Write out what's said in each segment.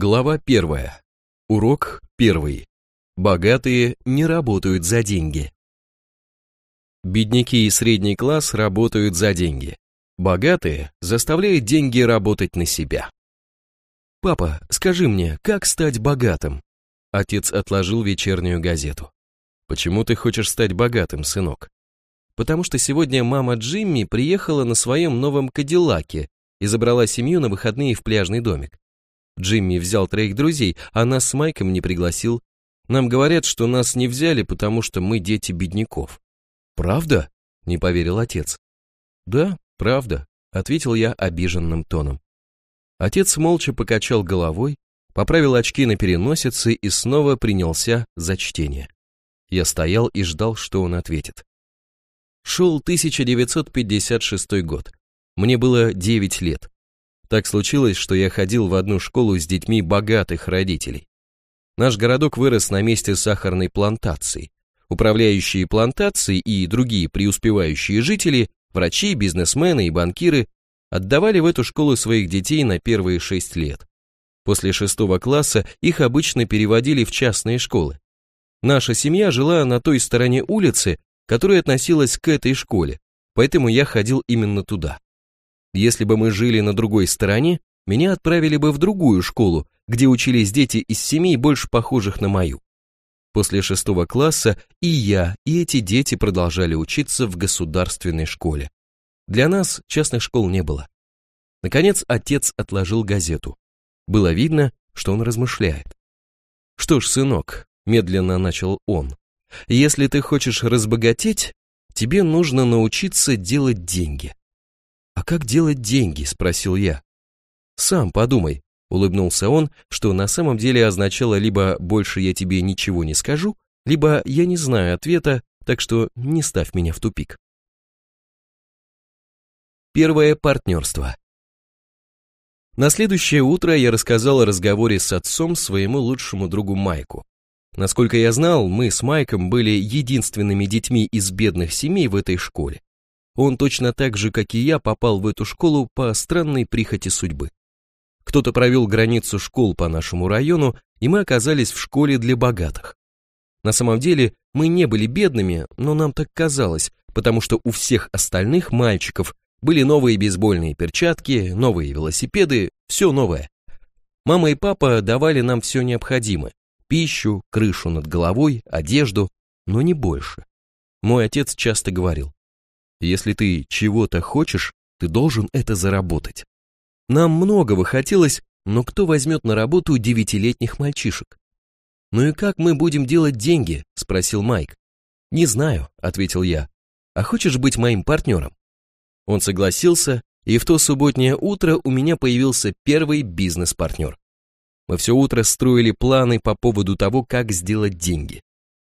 Глава первая. Урок первый. Богатые не работают за деньги. Бедняки и средний класс работают за деньги. Богатые заставляют деньги работать на себя. «Папа, скажи мне, как стать богатым?» Отец отложил вечернюю газету. «Почему ты хочешь стать богатым, сынок?» «Потому что сегодня мама Джимми приехала на своем новом Кадиллаке и забрала семью на выходные в пляжный домик. Джимми взял троих друзей, а нас с Майком не пригласил. Нам говорят, что нас не взяли, потому что мы дети бедняков. Правда? Не поверил отец. Да, правда, ответил я обиженным тоном. Отец молча покачал головой, поправил очки на переносице и снова принялся за чтение. Я стоял и ждал, что он ответит. Шел 1956 год. Мне было 9 лет. Так случилось, что я ходил в одну школу с детьми богатых родителей. Наш городок вырос на месте сахарной плантации. Управляющие плантации и другие преуспевающие жители, врачи, бизнесмены и банкиры отдавали в эту школу своих детей на первые шесть лет. После шестого класса их обычно переводили в частные школы. Наша семья жила на той стороне улицы, которая относилась к этой школе, поэтому я ходил именно туда. Если бы мы жили на другой стороне, меня отправили бы в другую школу, где учились дети из семей, больше похожих на мою. После шестого класса и я, и эти дети продолжали учиться в государственной школе. Для нас частных школ не было. Наконец отец отложил газету. Было видно, что он размышляет. «Что ж, сынок», — медленно начал он, — «если ты хочешь разбогатеть, тебе нужно научиться делать деньги. «А как делать деньги?» – спросил я. «Сам подумай», – улыбнулся он, что на самом деле означало либо «больше я тебе ничего не скажу», либо «я не знаю ответа, так что не ставь меня в тупик». Первое партнерство. На следующее утро я рассказал о разговоре с отцом своему лучшему другу Майку. Насколько я знал, мы с Майком были единственными детьми из бедных семей в этой школе. Он точно так же, как и я, попал в эту школу по странной прихоти судьбы. Кто-то провел границу школ по нашему району, и мы оказались в школе для богатых. На самом деле мы не были бедными, но нам так казалось, потому что у всех остальных мальчиков были новые бейсбольные перчатки, новые велосипеды, все новое. Мама и папа давали нам все необходимое. Пищу, крышу над головой, одежду, но не больше. Мой отец часто говорил, если ты чего-то хочешь, ты должен это заработать. Нам многого хотелось, но кто возьмет на работу девятилетних мальчишек? «Ну и как мы будем делать деньги?» – спросил Майк. «Не знаю», – ответил я. «А хочешь быть моим партнером?» Он согласился, и в то субботнее утро у меня появился первый бизнес-партнер. Мы все утро строили планы по поводу того, как сделать деньги.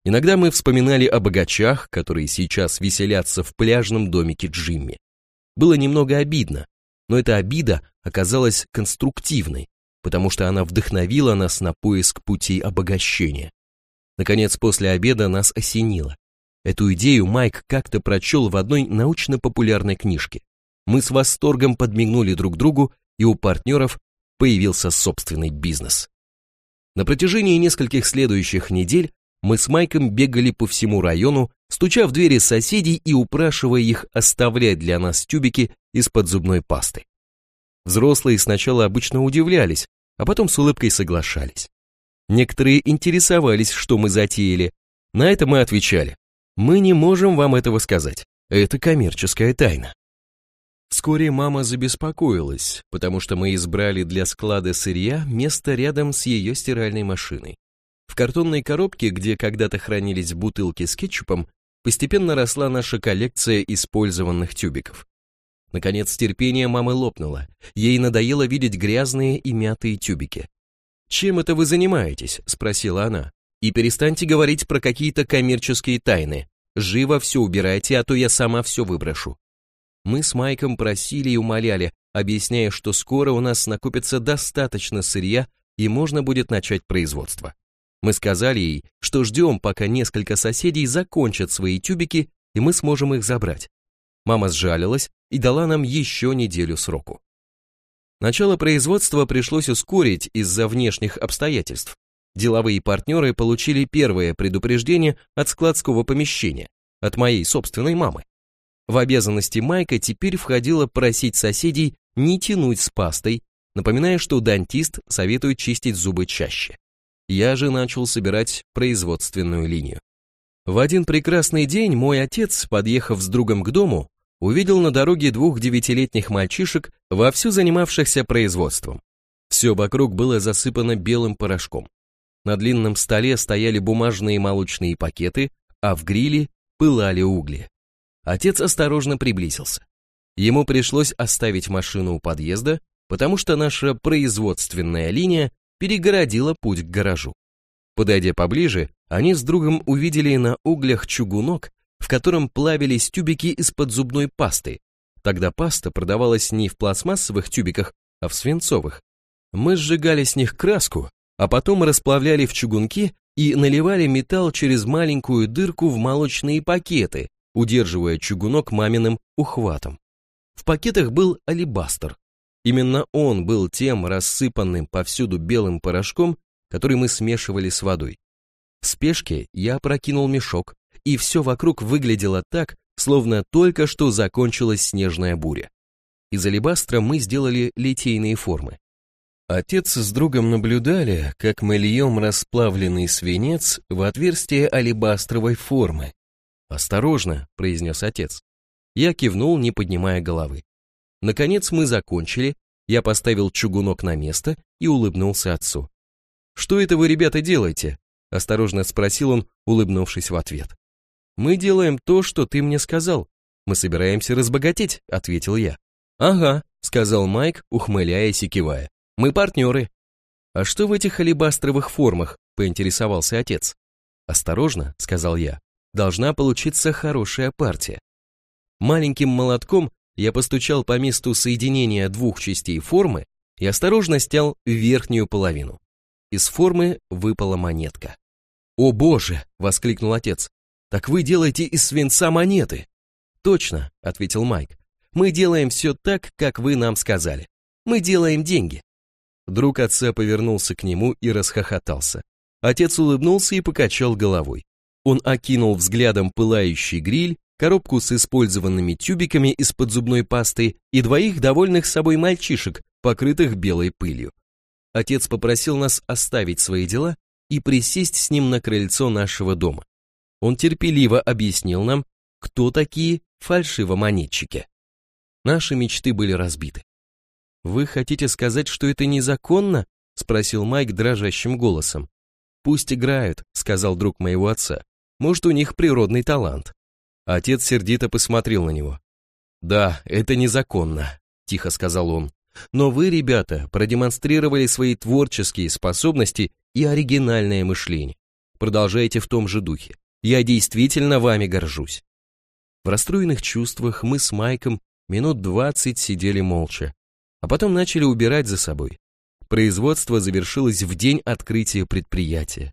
Иногда мы вспоминали о богачах, которые сейчас веселятся в пляжном домике Джимми. Было немного обидно, но эта обида оказалась конструктивной, потому что она вдохновила нас на поиск путей обогащения. Наконец, после обеда нас осенило. Эту идею Майк как-то прочел в одной научно-популярной книжке. Мы с восторгом подмигнули друг другу, и у партнеров появился собственный бизнес. На протяжении нескольких следующих недель мы с Майком бегали по всему району, стуча в двери соседей и упрашивая их оставлять для нас тюбики из-под зубной пасты. Взрослые сначала обычно удивлялись, а потом с улыбкой соглашались. Некоторые интересовались, что мы затеяли. На это мы отвечали, мы не можем вам этого сказать, это коммерческая тайна. Вскоре мама забеспокоилась, потому что мы избрали для склада сырья место рядом с ее стиральной машиной. В картонной коробке, где когда-то хранились бутылки с кетчупом, постепенно росла наша коллекция использованных тюбиков. Наконец терпение мамы лопнуло. Ей надоело видеть грязные и мятые тюбики. «Чем это вы занимаетесь?» – спросила она. «И перестаньте говорить про какие-то коммерческие тайны. Живо все убирайте, а то я сама все выброшу». Мы с Майком просили и умоляли, объясняя, что скоро у нас накопится достаточно сырья и можно будет начать производство. Мы сказали ей, что ждем, пока несколько соседей закончат свои тюбики, и мы сможем их забрать. Мама сжалилась и дала нам еще неделю сроку. Начало производства пришлось ускорить из-за внешних обстоятельств. Деловые партнеры получили первое предупреждение от складского помещения, от моей собственной мамы. В обязанности Майка теперь входило просить соседей не тянуть с пастой, напоминая, что дантист советует чистить зубы чаще. Я же начал собирать производственную линию. В один прекрасный день мой отец, подъехав с другом к дому, увидел на дороге двух девятилетних мальчишек, вовсю занимавшихся производством. Все вокруг было засыпано белым порошком. На длинном столе стояли бумажные молочные пакеты, а в гриле пылали угли. Отец осторожно приблизился. Ему пришлось оставить машину у подъезда, потому что наша производственная линия перегородила путь к гаражу. Подойдя поближе, они с другом увидели на углях чугунок, в котором плавились тюбики из-под зубной пасты. Тогда паста продавалась не в пластмассовых тюбиках, а в свинцовых. Мы сжигали с них краску, а потом расплавляли в чугунке и наливали металл через маленькую дырку в молочные пакеты, удерживая чугунок маминым ухватом. В пакетах был алебастр. Именно он был тем рассыпанным повсюду белым порошком, который мы смешивали с водой. В спешке я прокинул мешок, и все вокруг выглядело так, словно только что закончилась снежная буря. Из алебастра мы сделали литейные формы. Отец с другом наблюдали, как мы льем расплавленный свинец в отверстие алебастровой формы. «Осторожно», — произнес отец. Я кивнул, не поднимая головы. Наконец мы закончили, я поставил чугунок на место и улыбнулся отцу. «Что это вы, ребята, делаете?» — осторожно спросил он, улыбнувшись в ответ. «Мы делаем то, что ты мне сказал. Мы собираемся разбогатеть», — ответил я. «Ага», — сказал Майк, ухмыляясь и кивая. Мы партнеры. А что в этих алебастровых формах? Поинтересовался отец. Осторожно, сказал я. Должна получиться хорошая партия. Маленьким молотком я постучал по месту соединения двух частей формы и осторожно стял верхнюю половину. Из формы выпала монетка. «О боже!» — воскликнул отец. «Так вы делаете из свинца монеты!» «Точно!» — ответил Майк. «Мы делаем все так, как вы нам сказали. Мы делаем деньги. Друг отца повернулся к нему и расхохотался. Отец улыбнулся и покачал головой. Он окинул взглядом пылающий гриль, коробку с использованными тюбиками из-под зубной пасты и двоих довольных собой мальчишек, покрытых белой пылью. Отец попросил нас оставить свои дела и присесть с ним на крыльцо нашего дома. Он терпеливо объяснил нам, кто такие фальшивомонетчики. Наши мечты были разбиты. «Вы хотите сказать, что это незаконно?» — спросил Майк дрожащим голосом. «Пусть играют», — сказал друг моего отца. «Может, у них природный талант». Отец сердито посмотрел на него. «Да, это незаконно», — тихо сказал он. «Но вы, ребята, продемонстрировали свои творческие способности и оригинальное мышление. Продолжайте в том же духе. Я действительно вами горжусь». В расстроенных чувствах мы с Майком минут двадцать сидели молча, а потом начали убирать за собой. Производство завершилось в день открытия предприятия.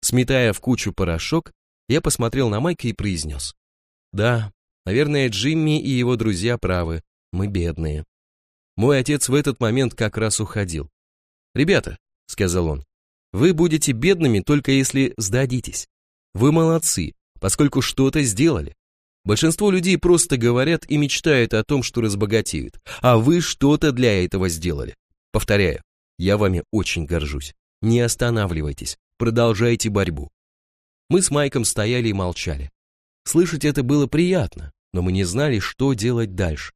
Сметая в кучу порошок, я посмотрел на Майка и произнес. Да, наверное, Джимми и его друзья правы, мы бедные. Мой отец в этот момент как раз уходил. «Ребята», — сказал он, — «вы будете бедными только если сдадитесь. Вы молодцы, поскольку что-то сделали. Большинство людей просто говорят и мечтают о том, что разбогатеют, а вы что-то для этого сделали. Повторяю, я вами очень горжусь. Не останавливайтесь, продолжайте борьбу. Мы с Майком стояли и молчали. Слышать это было приятно, но мы не знали, что делать дальше.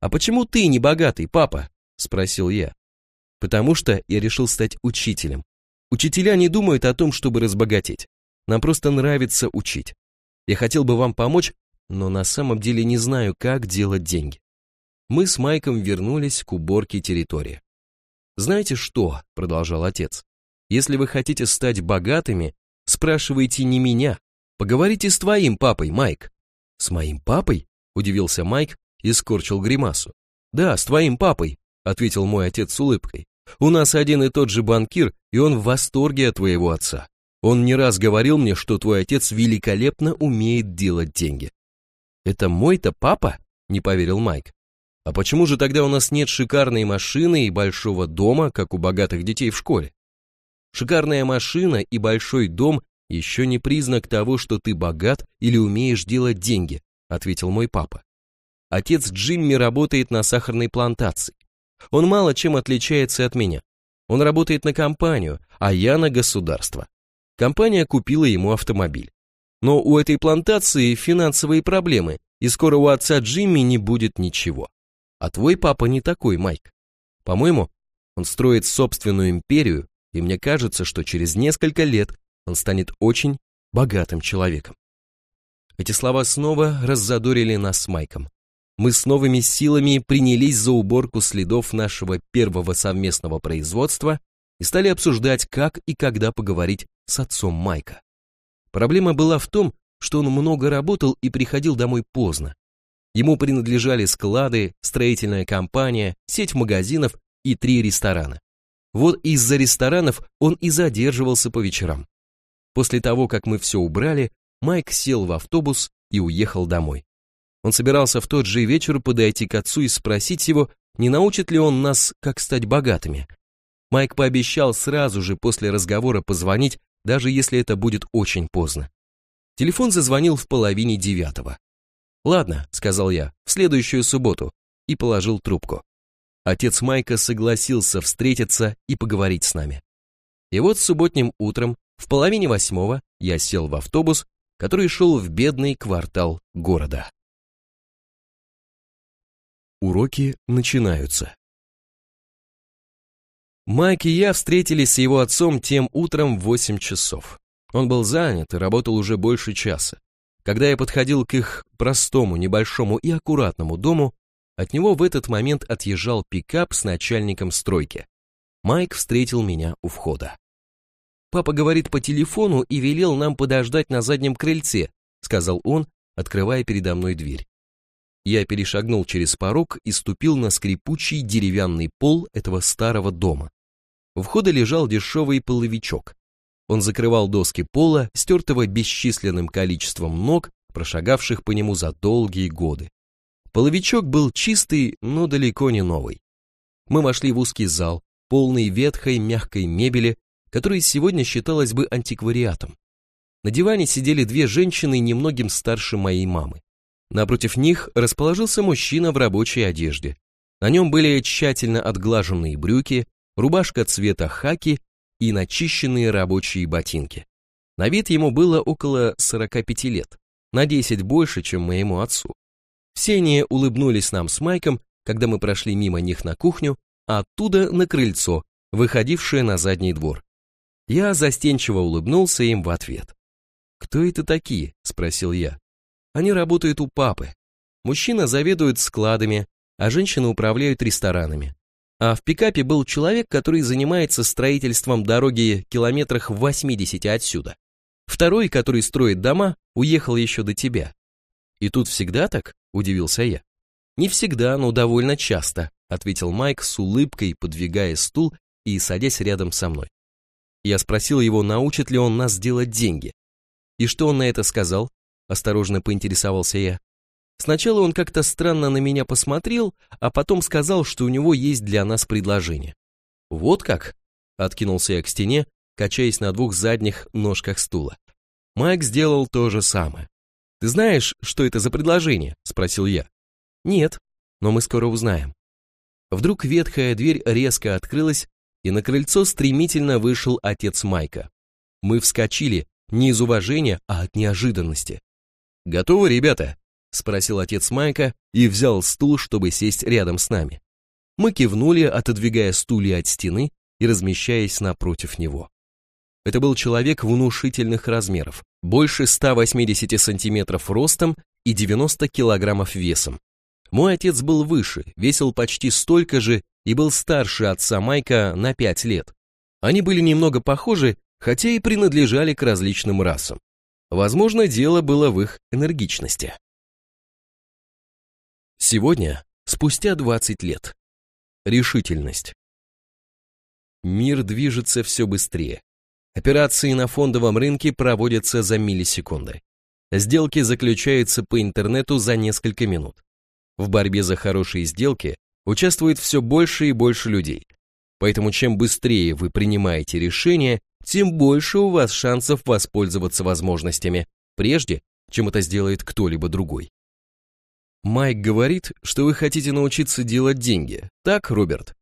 «А почему ты не богатый, папа?» – спросил я. «Потому что я решил стать учителем. Учителя не думают о том, чтобы разбогатеть. Нам просто нравится учить. Я хотел бы вам помочь, но на самом деле не знаю, как делать деньги. Мы с Майком вернулись к уборке территории. «Знаете что?» – продолжал отец. «Если вы хотите стать богатыми, спрашивайте не меня. Поговорите с твоим папой, Майк». «С моим папой?» – удивился Майк и скорчил гримасу. «Да, с твоим папой», – ответил мой отец с улыбкой. «У нас один и тот же банкир, и он в восторге от твоего отца. Он не раз говорил мне, что твой отец великолепно умеет делать деньги. «Это мой-то папа?» – не поверил Майк. А почему же тогда у нас нет шикарной машины и большого дома, как у богатых детей в школе? Шикарная машина и большой дом еще не признак того, что ты богат или умеешь делать деньги, ответил мой папа. Отец Джимми работает на сахарной плантации. Он мало чем отличается от меня. Он работает на компанию, а я на государство. Компания купила ему автомобиль. Но у этой плантации финансовые проблемы, и скоро у отца Джимми не будет ничего. А твой папа не такой, Майк. По-моему, он строит собственную империю, и мне кажется, что через несколько лет он станет очень богатым человеком. Эти слова снова раззадорили нас с Майком. Мы с новыми силами принялись за уборку следов нашего первого совместного производства и стали обсуждать, как и когда поговорить с отцом Майка. Проблема была в том, что он много работал и приходил домой поздно. Ему принадлежали склады, строительная компания, сеть магазинов и три ресторана. Вот из-за ресторанов он и задерживался по вечерам. После того, как мы все убрали, Майк сел в автобус и уехал домой. Он собирался в тот же вечер подойти к отцу и спросить его, не научит ли он нас, как стать богатыми. Майк пообещал сразу же после разговора позвонить, даже если это будет очень поздно. Телефон зазвонил в половине девятого. «Ладно», — сказал я, — «в следующую субботу», и положил трубку. Отец Майка согласился встретиться и поговорить с нами. И вот субботним утром, в половине восьмого, я сел в автобус, который шел в бедный квартал города. Уроки начинаются. Майк и я встретились с его отцом тем утром в 8 часов. Он был занят и работал уже больше часа. Когда я подходил к их простому, небольшому и аккуратному дому, от него в этот момент отъезжал пикап с начальником стройки. Майк встретил меня у входа. «Папа говорит по телефону и велел нам подождать на заднем крыльце», сказал он, открывая передо мной дверь. Я перешагнул через порог и ступил на скрипучий деревянный пол этого старого дома. У входа лежал дешевый половичок. Он закрывал доски пола, стертого бесчисленным количеством ног, прошагавших по нему за долгие годы. Половичок был чистый, но далеко не новый. Мы вошли в узкий зал, полный ветхой мягкой мебели, который сегодня считалось бы антиквариатом. На диване сидели две женщины немногим старше моей мамы. Напротив них расположился мужчина в рабочей одежде. На нем были тщательно отглаженные брюки, рубашка цвета хаки и начищенные рабочие ботинки. На вид ему было около 45 лет, на 10 больше, чем моему отцу. Все они улыбнулись нам с Майком, когда мы прошли мимо них на кухню, а оттуда на крыльцо, выходившее на задний двор. Я застенчиво улыбнулся им в ответ. «Кто это такие?» – спросил я. Они работают у папы. Мужчина заведует складами, а женщины управляют ресторанами. А в пикапе был человек, который занимается строительством дороги километрах в 80 отсюда. Второй, который строит дома, уехал еще до тебя. И тут всегда так? Удивился я. Не всегда, но довольно часто, ответил Майк с улыбкой, подвигая стул и садясь рядом со мной. Я спросил его, научит ли он нас делать деньги. И что он на это сказал? Осторожно поинтересовался я. Сначала он как-то странно на меня посмотрел, а потом сказал, что у него есть для нас предложение. Вот как? Откинулся я к стене, качаясь на двух задних ножках стула. Майк сделал то же самое. «Ты знаешь, что это за предложение?» – спросил я. «Нет, но мы скоро узнаем». Вдруг ветхая дверь резко открылась, и на крыльцо стремительно вышел отец Майка. Мы вскочили, не из уважения, а от неожиданности. «Готовы, ребята?» — спросил отец Майка и взял стул, чтобы сесть рядом с нами. Мы кивнули, отодвигая стулья от стены и размещаясь напротив него. Это был человек внушительных размеров, больше 180 сантиметров ростом и 90 килограммов весом. Мой отец был выше, весил почти столько же и был старше отца Майка на 5 лет. Они были немного похожи, хотя и принадлежали к различным расам. Возможно, дело было в их энергичности. Сегодня, спустя 20 лет. Решительность. Мир движется все быстрее. Операции на фондовом рынке проводятся за миллисекунды. Сделки заключаются по интернету за несколько минут. В борьбе за хорошие сделки участвует все больше и больше людей. Поэтому чем быстрее вы принимаете решение, тем больше у вас шансов воспользоваться возможностями, прежде чем это сделает кто-либо другой. Майк говорит, что вы хотите научиться делать деньги. Так, Роберт?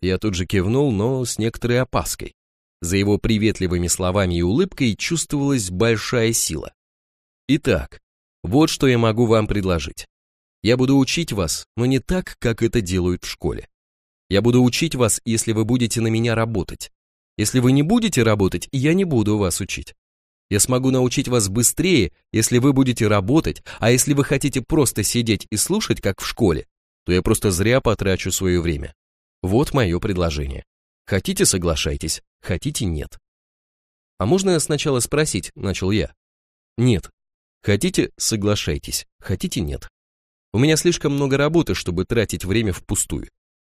Я тут же кивнул, но с некоторой опаской. За его приветливыми словами и улыбкой чувствовалась большая сила. Итак, вот что я могу вам предложить. Я буду учить вас, но не так, как это делают в школе. Я буду учить вас, если вы будете на меня работать. Если вы не будете работать, я не буду вас учить. Я смогу научить вас быстрее, если вы будете работать, а если вы хотите просто сидеть и слушать, как в школе, то я просто зря потрачу свое время. Вот мое предложение. Хотите, соглашайтесь, хотите, нет. А можно сначала спросить, начал я. Нет. Хотите, соглашайтесь, хотите, нет. У меня слишком много работы, чтобы тратить время впустую.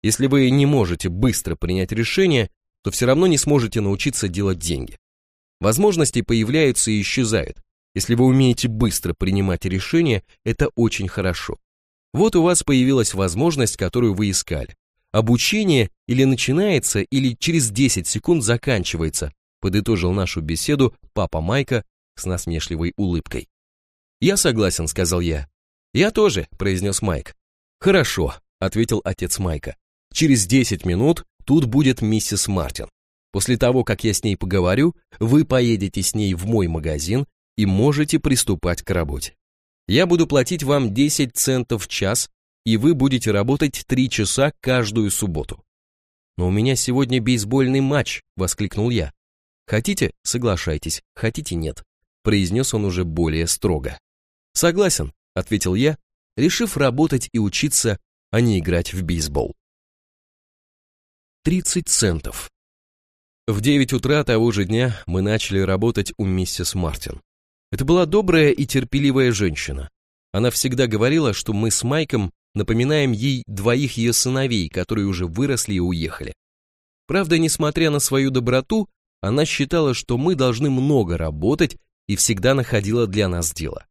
Если вы не можете быстро принять решение, то все равно не сможете научиться делать деньги. Возможности появляются и исчезают. Если вы умеете быстро принимать решения, это очень хорошо. Вот у вас появилась возможность, которую вы искали. Обучение или начинается, или через 10 секунд заканчивается, подытожил нашу беседу папа Майка с насмешливой улыбкой. «Я согласен», — сказал я. «Я тоже», — произнес Майк. «Хорошо», — ответил отец Майка. «Через 10 минут тут будет миссис Мартин. После того, как я с ней поговорю, вы поедете с ней в мой магазин и можете приступать к работе. Я буду платить вам 10 центов в час, и вы будете работать 3 часа каждую субботу. Но у меня сегодня бейсбольный матч, воскликнул я. Хотите, соглашайтесь, хотите, нет, произнес он уже более строго. Согласен, ответил я, решив работать и учиться, а не играть в бейсбол. 30 центов. В 9 утра того же дня мы начали работать у миссис Мартин. Это была добрая и терпеливая женщина. Она всегда говорила, что мы с Майком напоминаем ей двоих ее сыновей, которые уже выросли и уехали. Правда, несмотря на свою доброту, она считала, что мы должны много работать и всегда находила для нас дело.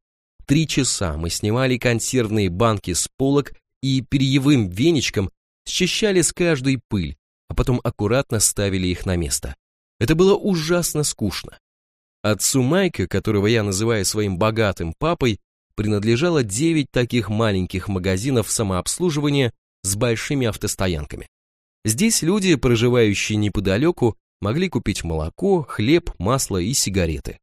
Три часа мы снимали консервные банки с полок и перьевым веничком счищали с каждой пыль, а потом аккуратно ставили их на место. Это было ужасно скучно. Отцу Майка, которого я называю своим богатым папой, принадлежало 9 таких маленьких магазинов самообслуживания с большими автостоянками. Здесь люди, проживающие неподалеку, могли купить молоко, хлеб, масло и сигареты.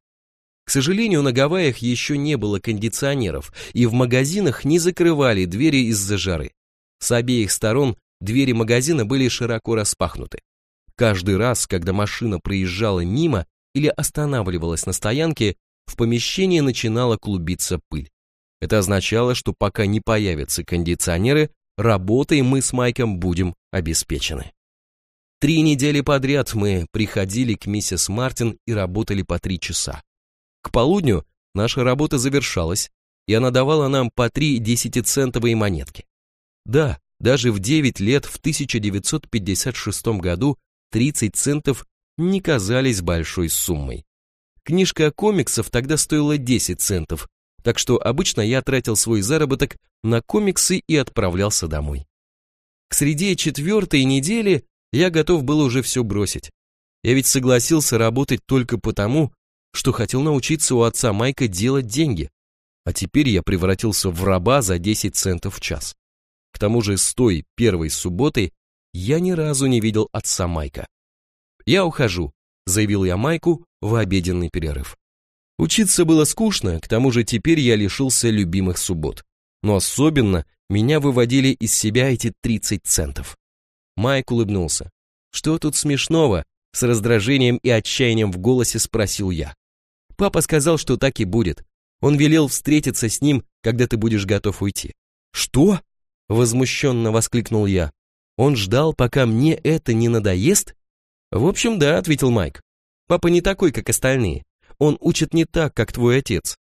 К сожалению, на Гавайях еще не было кондиционеров, и в магазинах не закрывали двери из-за жары. С обеих сторон Двери магазина были широко распахнуты. Каждый раз, когда машина проезжала мимо или останавливалась на стоянке, в помещении начинала клубиться пыль. Это означало, что пока не появятся кондиционеры, работой мы с Майком будем обеспечены. Три недели подряд мы приходили к миссис Мартин и работали по три часа. К полудню наша работа завершалась, и она давала нам по три десятицентовые монетки. Да, даже в 9 лет в 1956 году 30 центов не казались большой суммой. Книжка комиксов тогда стоила 10 центов, так что обычно я тратил свой заработок на комиксы и отправлялся домой. К среде четвертой недели я готов был уже все бросить. Я ведь согласился работать только потому, что хотел научиться у отца Майка делать деньги, а теперь я превратился в раба за 10 центов в час. К тому же с той первой субботы я ни разу не видел отца Майка. «Я ухожу», — заявил я Майку в обеденный перерыв. Учиться было скучно, к тому же теперь я лишился любимых суббот. Но особенно меня выводили из себя эти 30 центов. Майк улыбнулся. «Что тут смешного?» С раздражением и отчаянием в голосе спросил я. Папа сказал, что так и будет. Он велел встретиться с ним, когда ты будешь готов уйти. «Что?» Возмущенно воскликнул я. Он ждал, пока мне это не надоест? В общем, да, ответил Майк. Папа не такой, как остальные. Он учит не так, как твой отец.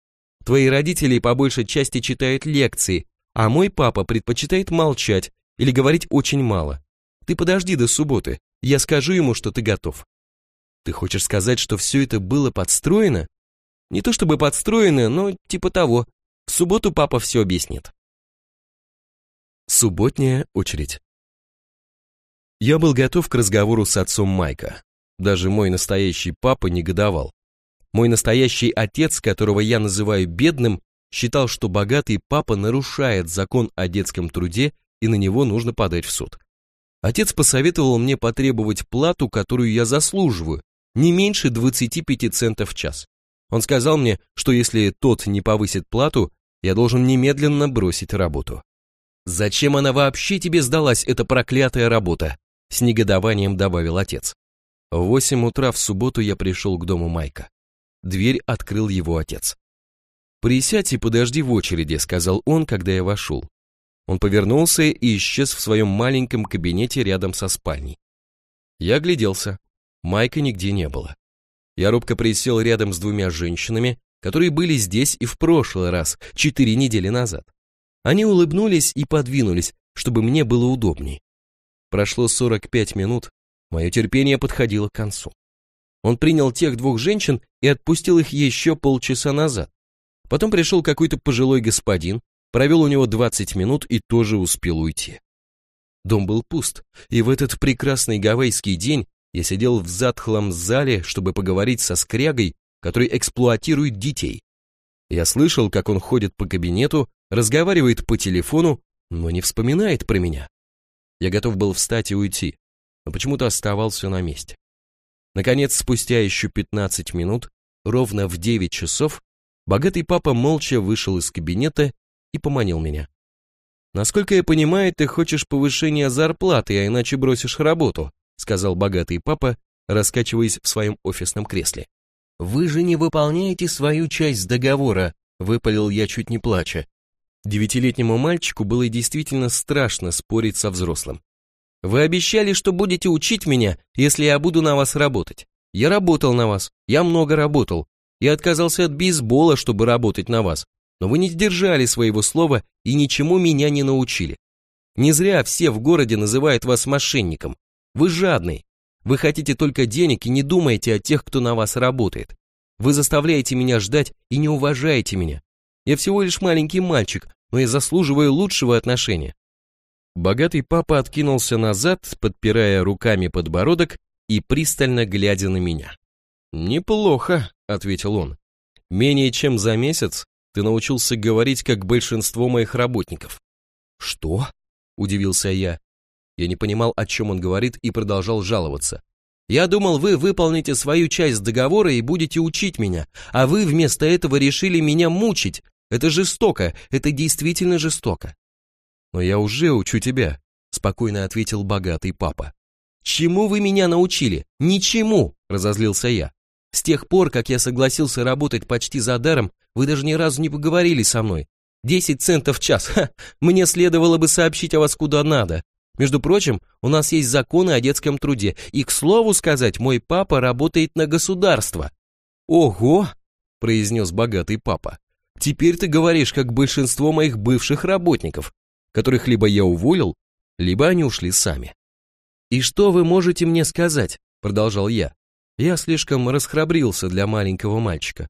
Твои родители по большей части читают лекции, а мой папа предпочитает молчать или говорить очень мало. Ты подожди до субботы, я скажу ему, что ты готов. Ты хочешь сказать, что все это было подстроено? Не то чтобы подстроено, но типа того. В субботу папа все объяснит. Субботняя очередь. Я был готов к разговору с отцом Майка. Даже мой настоящий папа негодовал. Мой настоящий отец, которого я называю бедным, считал, что богатый папа нарушает закон о детском труде и на него нужно подать в суд. Отец посоветовал мне потребовать плату, которую я заслуживаю, не меньше 25 центов в час. Он сказал мне, что если тот не повысит плату, я должен немедленно бросить работу. «Зачем она вообще тебе сдалась, эта проклятая работа?» С негодованием добавил отец. В восемь утра в субботу я пришел к дому Майка. Дверь открыл его отец. «Присядь и подожди в очереди», — сказал он, когда я вошел. Он повернулся и исчез в своем маленьком кабинете рядом со спальней. Я огляделся. Майка нигде не было. Я робко присел рядом с двумя женщинами, которые были здесь и в прошлый раз, четыре недели назад. Они улыбнулись и подвинулись, чтобы мне было удобней. Прошло 45 минут, мое терпение подходило к концу. Он принял тех двух женщин и отпустил их еще полчаса назад. Потом пришел какой-то пожилой господин, провел у него 20 минут и тоже успел уйти. Дом был пуст, и в этот прекрасный гавайский день я сидел в затхлом зале, чтобы поговорить со скрягой, который эксплуатирует детей. Я слышал, как он ходит по кабинету, разговаривает по телефону, но не вспоминает про меня. Я готов был встать и уйти, но почему-то оставался на месте. Наконец, спустя еще 15 минут, ровно в 9 часов, богатый папа молча вышел из кабинета и поманил меня. «Насколько я понимаю, ты хочешь повышения зарплаты, а иначе бросишь работу», сказал богатый папа, раскачиваясь в своем офисном кресле. «Вы же не выполняете свою часть договора», выпалил я чуть не плача. Девятилетнему мальчику было действительно страшно спорить со взрослым. «Вы обещали, что будете учить меня, если я буду на вас работать. Я работал на вас, я много работал. Я отказался от бейсбола, чтобы работать на вас. Но вы не сдержали своего слова и ничему меня не научили. Не зря все в городе называют вас мошенником. Вы жадный. Вы хотите только денег и не думаете о тех, кто на вас работает. Вы заставляете меня ждать и не уважаете меня. Я всего лишь маленький мальчик, но я заслуживаю лучшего отношения. Богатый папа откинулся назад, подпирая руками подбородок и пристально глядя на меня. «Неплохо», — ответил он. «Менее чем за месяц ты научился говорить, как большинство моих работников». «Что?» — удивился я. Я не понимал, о чем он говорит, и продолжал жаловаться. «Я думал, вы выполните свою часть договора и будете учить меня, а вы вместо этого решили меня мучить, это жестоко, это действительно жестоко. Но я уже учу тебя, спокойно ответил богатый папа. Чему вы меня научили? Ничему, разозлился я. С тех пор, как я согласился работать почти за даром, вы даже ни разу не поговорили со мной. Десять центов в час, ха, мне следовало бы сообщить о вас куда надо. Между прочим, у нас есть законы о детском труде, и, к слову сказать, мой папа работает на государство. Ого, произнес богатый папа. Теперь ты говоришь, как большинство моих бывших работников, которых либо я уволил, либо они ушли сами. «И что вы можете мне сказать?» – продолжал я. Я слишком расхрабрился для маленького мальчика.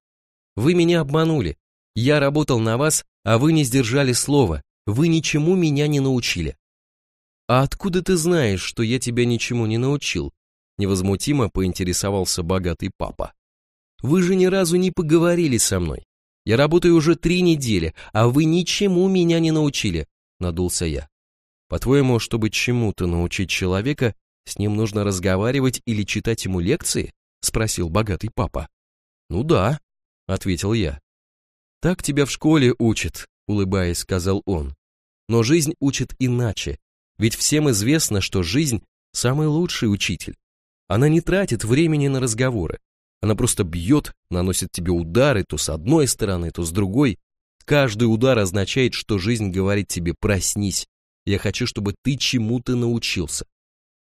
Вы меня обманули. Я работал на вас, а вы не сдержали слова. Вы ничему меня не научили. А откуда ты знаешь, что я тебя ничему не научил? Невозмутимо поинтересовался богатый папа. Вы же ни разу не поговорили со мной. Я работаю уже три недели, а вы ничему меня не научили, надулся я. По-твоему, чтобы чему-то научить человека, с ним нужно разговаривать или читать ему лекции? Спросил богатый папа. Ну да, ответил я. Так тебя в школе учат, улыбаясь, сказал он. Но жизнь учит иначе, ведь всем известно, что жизнь самый лучший учитель. Она не тратит времени на разговоры, она просто бьет, наносит тебе удары то с одной стороны, то с другой. Каждый удар означает, что жизнь говорит тебе «проснись». Я хочу, чтобы ты чему-то научился.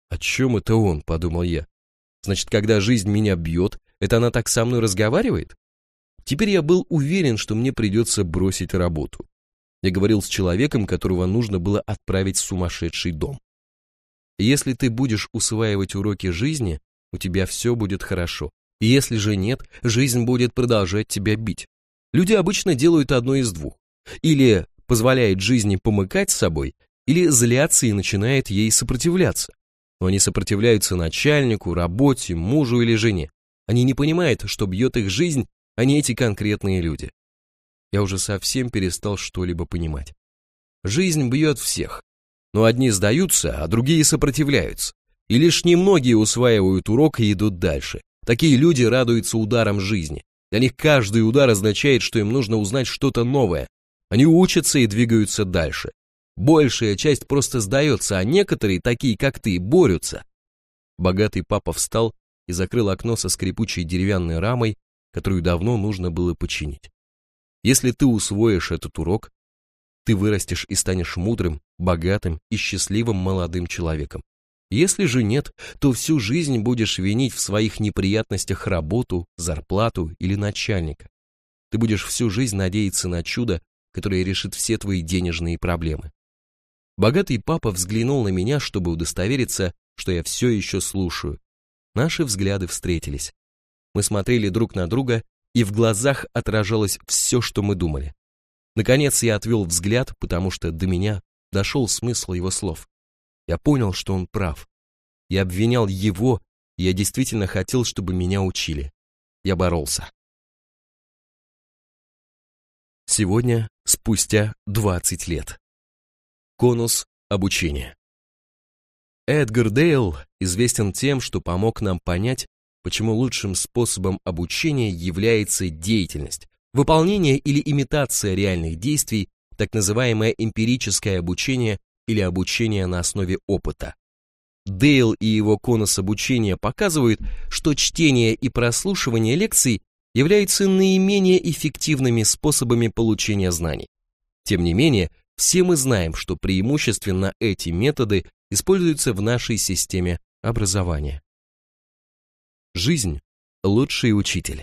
О чем это он, подумал я. Значит, когда жизнь меня бьет, это она так со мной разговаривает? Теперь я был уверен, что мне придется бросить работу. Я говорил с человеком, которого нужно было отправить в сумасшедший дом. Если ты будешь усваивать уроки жизни, у тебя все будет хорошо. Если же нет, жизнь будет продолжать тебя бить. Люди обычно делают одно из двух. Или позволяет жизни помыкать с собой, или злятся и начинает ей сопротивляться. Но они сопротивляются начальнику, работе, мужу или жене. Они не понимают, что бьет их жизнь, а не эти конкретные люди. Я уже совсем перестал что-либо понимать. Жизнь бьет всех, но одни сдаются, а другие сопротивляются. И лишь немногие усваивают урок и идут дальше. Такие люди радуются ударам жизни. Для них каждый удар означает, что им нужно узнать что-то новое. Они учатся и двигаются дальше. Большая часть просто сдается, а некоторые, такие как ты, борются. Богатый папа встал и закрыл окно со скрипучей деревянной рамой, которую давно нужно было починить. Если ты усвоишь этот урок, ты вырастешь и станешь мудрым, богатым и счастливым молодым человеком. Если же нет, то всю жизнь будешь винить в своих неприятностях работу, зарплату или начальника. Ты будешь всю жизнь надеяться на чудо, которое решит все твои денежные проблемы. Богатый папа взглянул на меня, чтобы удостовериться, что я все еще слушаю. Наши взгляды встретились. Мы смотрели друг на друга, и в глазах отражалось все, что мы думали. Наконец я отвел взгляд, потому что до меня дошел смысл его слов. Я понял, что он прав. Я обвинял его, и я действительно хотел, чтобы меня учили. Я боролся. Сегодня, спустя 20 лет. Конус обучения. Эдгар Дейл известен тем, что помог нам понять, почему лучшим способом обучения является деятельность, выполнение или имитация реальных действий, так называемое эмпирическое обучение или обучение на основе опыта. Дейл и его конус обучения показывают, что чтение и прослушивание лекций являются наименее эффективными способами получения знаний. Тем не менее, все мы знаем, что преимущественно эти методы используются в нашей системе образования. Жизнь – лучший учитель.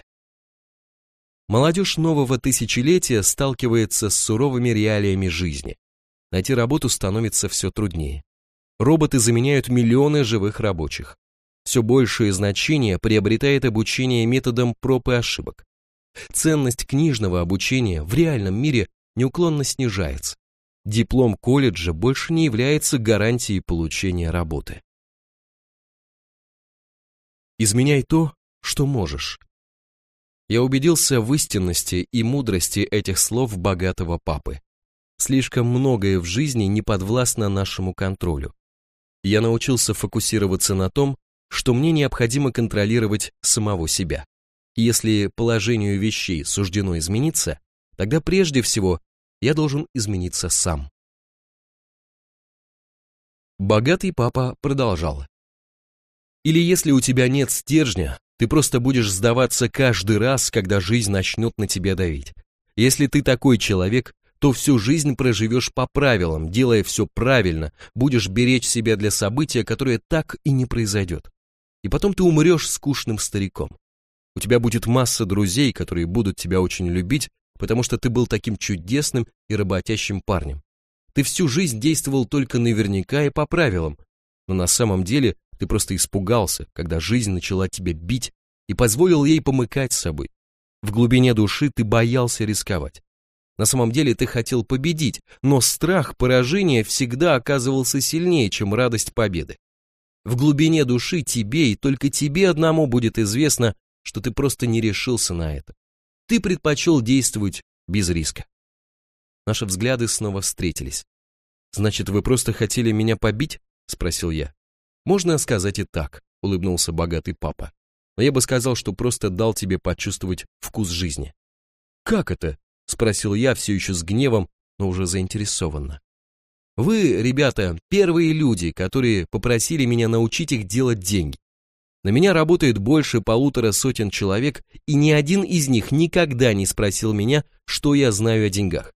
Молодежь нового тысячелетия сталкивается с суровыми реалиями жизни. Найти работу становится все труднее. Роботы заменяют миллионы живых рабочих. Все большее значение приобретает обучение методом проб и ошибок. Ценность книжного обучения в реальном мире неуклонно снижается диплом колледжа больше не является гарантией получения работы. Изменяй то, что можешь. Я убедился в истинности и мудрости этих слов богатого папы. Слишком многое в жизни не подвластно нашему контролю. Я научился фокусироваться на том, что мне необходимо контролировать самого себя. Если положению вещей суждено измениться, тогда прежде всего я должен измениться сам. Богатый папа продолжал. Или если у тебя нет стержня, ты просто будешь сдаваться каждый раз, когда жизнь начнет на тебя давить. Если ты такой человек, то всю жизнь проживешь по правилам, делая все правильно, будешь беречь себя для события, которое так и не произойдет. И потом ты умрешь скучным стариком. У тебя будет масса друзей, которые будут тебя очень любить, потому что ты был таким чудесным и работящим парнем. Ты всю жизнь действовал только наверняка и по правилам, но на самом деле ты просто испугался, когда жизнь начала тебя бить и позволил ей помыкать собой. В глубине души ты боялся рисковать. На самом деле ты хотел победить, но страх поражения всегда оказывался сильнее, чем радость победы. В глубине души тебе и только тебе одному будет известно, что ты просто не решился на это. Ты предпочел действовать без риска. Наши взгляды снова встретились. «Значит, вы просто хотели меня побить?» — спросил я. «Можно сказать и так», — улыбнулся богатый папа. «Но я бы сказал, что просто дал тебе почувствовать вкус жизни». «Как это?» — спросил я все еще с гневом, но уже заинтересованно. «Вы, ребята, первые люди, которые попросили меня научить их делать деньги. На меня работает больше полутора сотен человек, и ни один из них никогда не спросил меня, что я знаю о деньгах.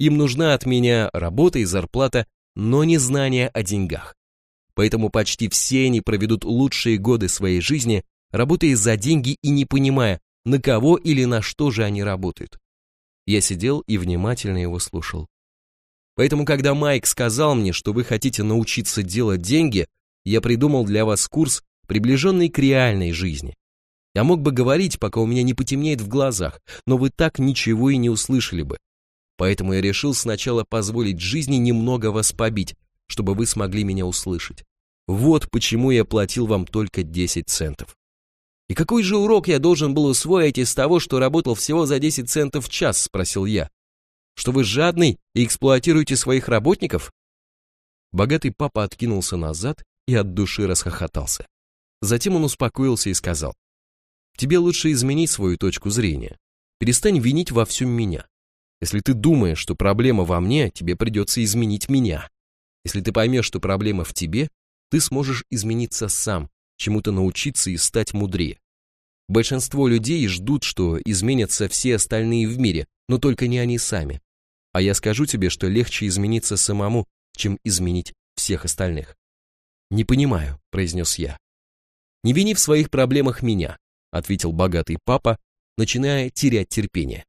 Им нужна от меня работа и зарплата, но не знание о деньгах. Поэтому почти все они проведут лучшие годы своей жизни, работая за деньги и не понимая, на кого или на что же они работают. Я сидел и внимательно его слушал. Поэтому, когда Майк сказал мне, что вы хотите научиться делать деньги, я придумал для вас курс приближенный к реальной жизни. Я мог бы говорить, пока у меня не потемнеет в глазах, но вы так ничего и не услышали бы. Поэтому я решил сначала позволить жизни немного вас побить, чтобы вы смогли меня услышать. Вот почему я платил вам только 10 центов. «И какой же урок я должен был усвоить из того, что работал всего за 10 центов в час?» – спросил я. «Что вы жадный и эксплуатируете своих работников?» Богатый папа откинулся назад и от души расхохотался. Затем он успокоился и сказал, «Тебе лучше изменить свою точку зрения. Перестань винить во всем меня. Если ты думаешь, что проблема во мне, тебе придется изменить меня. Если ты поймешь, что проблема в тебе, ты сможешь измениться сам, чему-то научиться и стать мудрее. Большинство людей ждут, что изменятся все остальные в мире, но только не они сами. А я скажу тебе, что легче измениться самому, чем изменить всех остальных. «Не понимаю», — произнес я. «Не вини в своих проблемах меня», — ответил богатый папа, начиная терять терпение.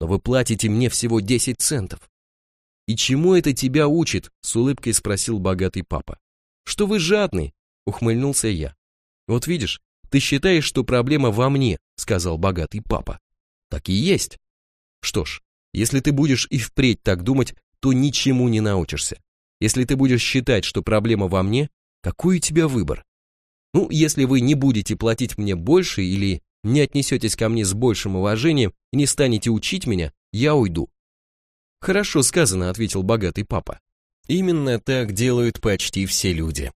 «Но вы платите мне всего 10 центов». «И чему это тебя учит?» — с улыбкой спросил богатый папа. «Что вы жадный?» — ухмыльнулся я. «Вот видишь, ты считаешь, что проблема во мне», — сказал богатый папа. «Так и есть». «Что ж, если ты будешь и впредь так думать, то ничему не научишься. Если ты будешь считать, что проблема во мне, какой у тебя выбор? Ну, если вы не будете платить мне больше или не отнесетесь ко мне с большим уважением и не станете учить меня, я уйду. Хорошо сказано, ответил богатый папа. Именно так делают почти все люди.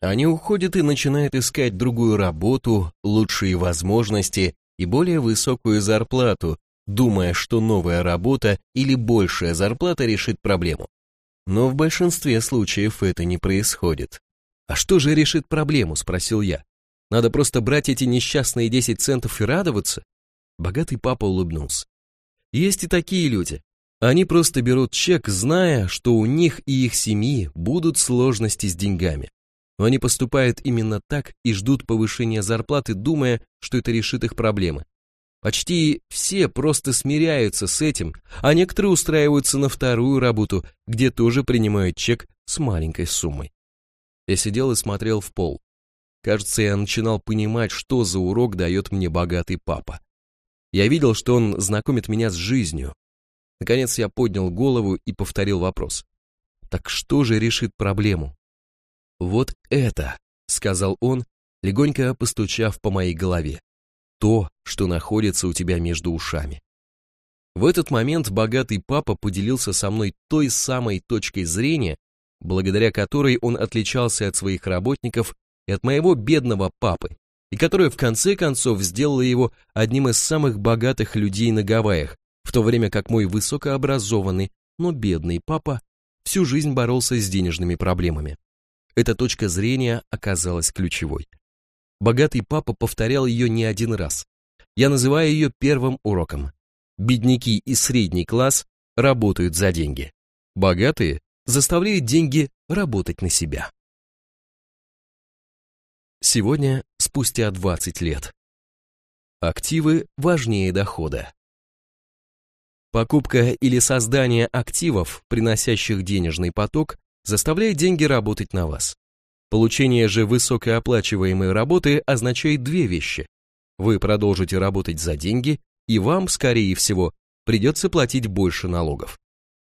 Они уходят и начинают искать другую работу, лучшие возможности и более высокую зарплату, думая, что новая работа или большая зарплата решит проблему. Но в большинстве случаев это не происходит. «А что же решит проблему?» – спросил я. «Надо просто брать эти несчастные 10 центов и радоваться?» Богатый папа улыбнулся. «Есть и такие люди. Они просто берут чек, зная, что у них и их семьи будут сложности с деньгами. Но они поступают именно так и ждут повышения зарплаты, думая, что это решит их проблемы. Почти все просто смиряются с этим, а некоторые устраиваются на вторую работу, где тоже принимают чек с маленькой суммой. Я сидел и смотрел в пол. Кажется, я начинал понимать, что за урок дает мне богатый папа. Я видел, что он знакомит меня с жизнью. Наконец я поднял голову и повторил вопрос. Так что же решит проблему? Вот это, сказал он, легонько постучав по моей голове то, что находится у тебя между ушами. В этот момент богатый папа поделился со мной той самой точкой зрения, благодаря которой он отличался от своих работников и от моего бедного папы, и которая в конце концов сделала его одним из самых богатых людей на Гавайях, в то время как мой высокообразованный, но бедный папа всю жизнь боролся с денежными проблемами. Эта точка зрения оказалась ключевой. Богатый папа повторял ее не один раз. Я называю ее первым уроком. Бедняки и средний класс работают за деньги. Богатые заставляют деньги работать на себя. Сегодня, спустя 20 лет. Активы важнее дохода. Покупка или создание активов, приносящих денежный поток, заставляет деньги работать на вас. Получение же высокооплачиваемой работы означает две вещи. Вы продолжите работать за деньги, и вам, скорее всего, придется платить больше налогов.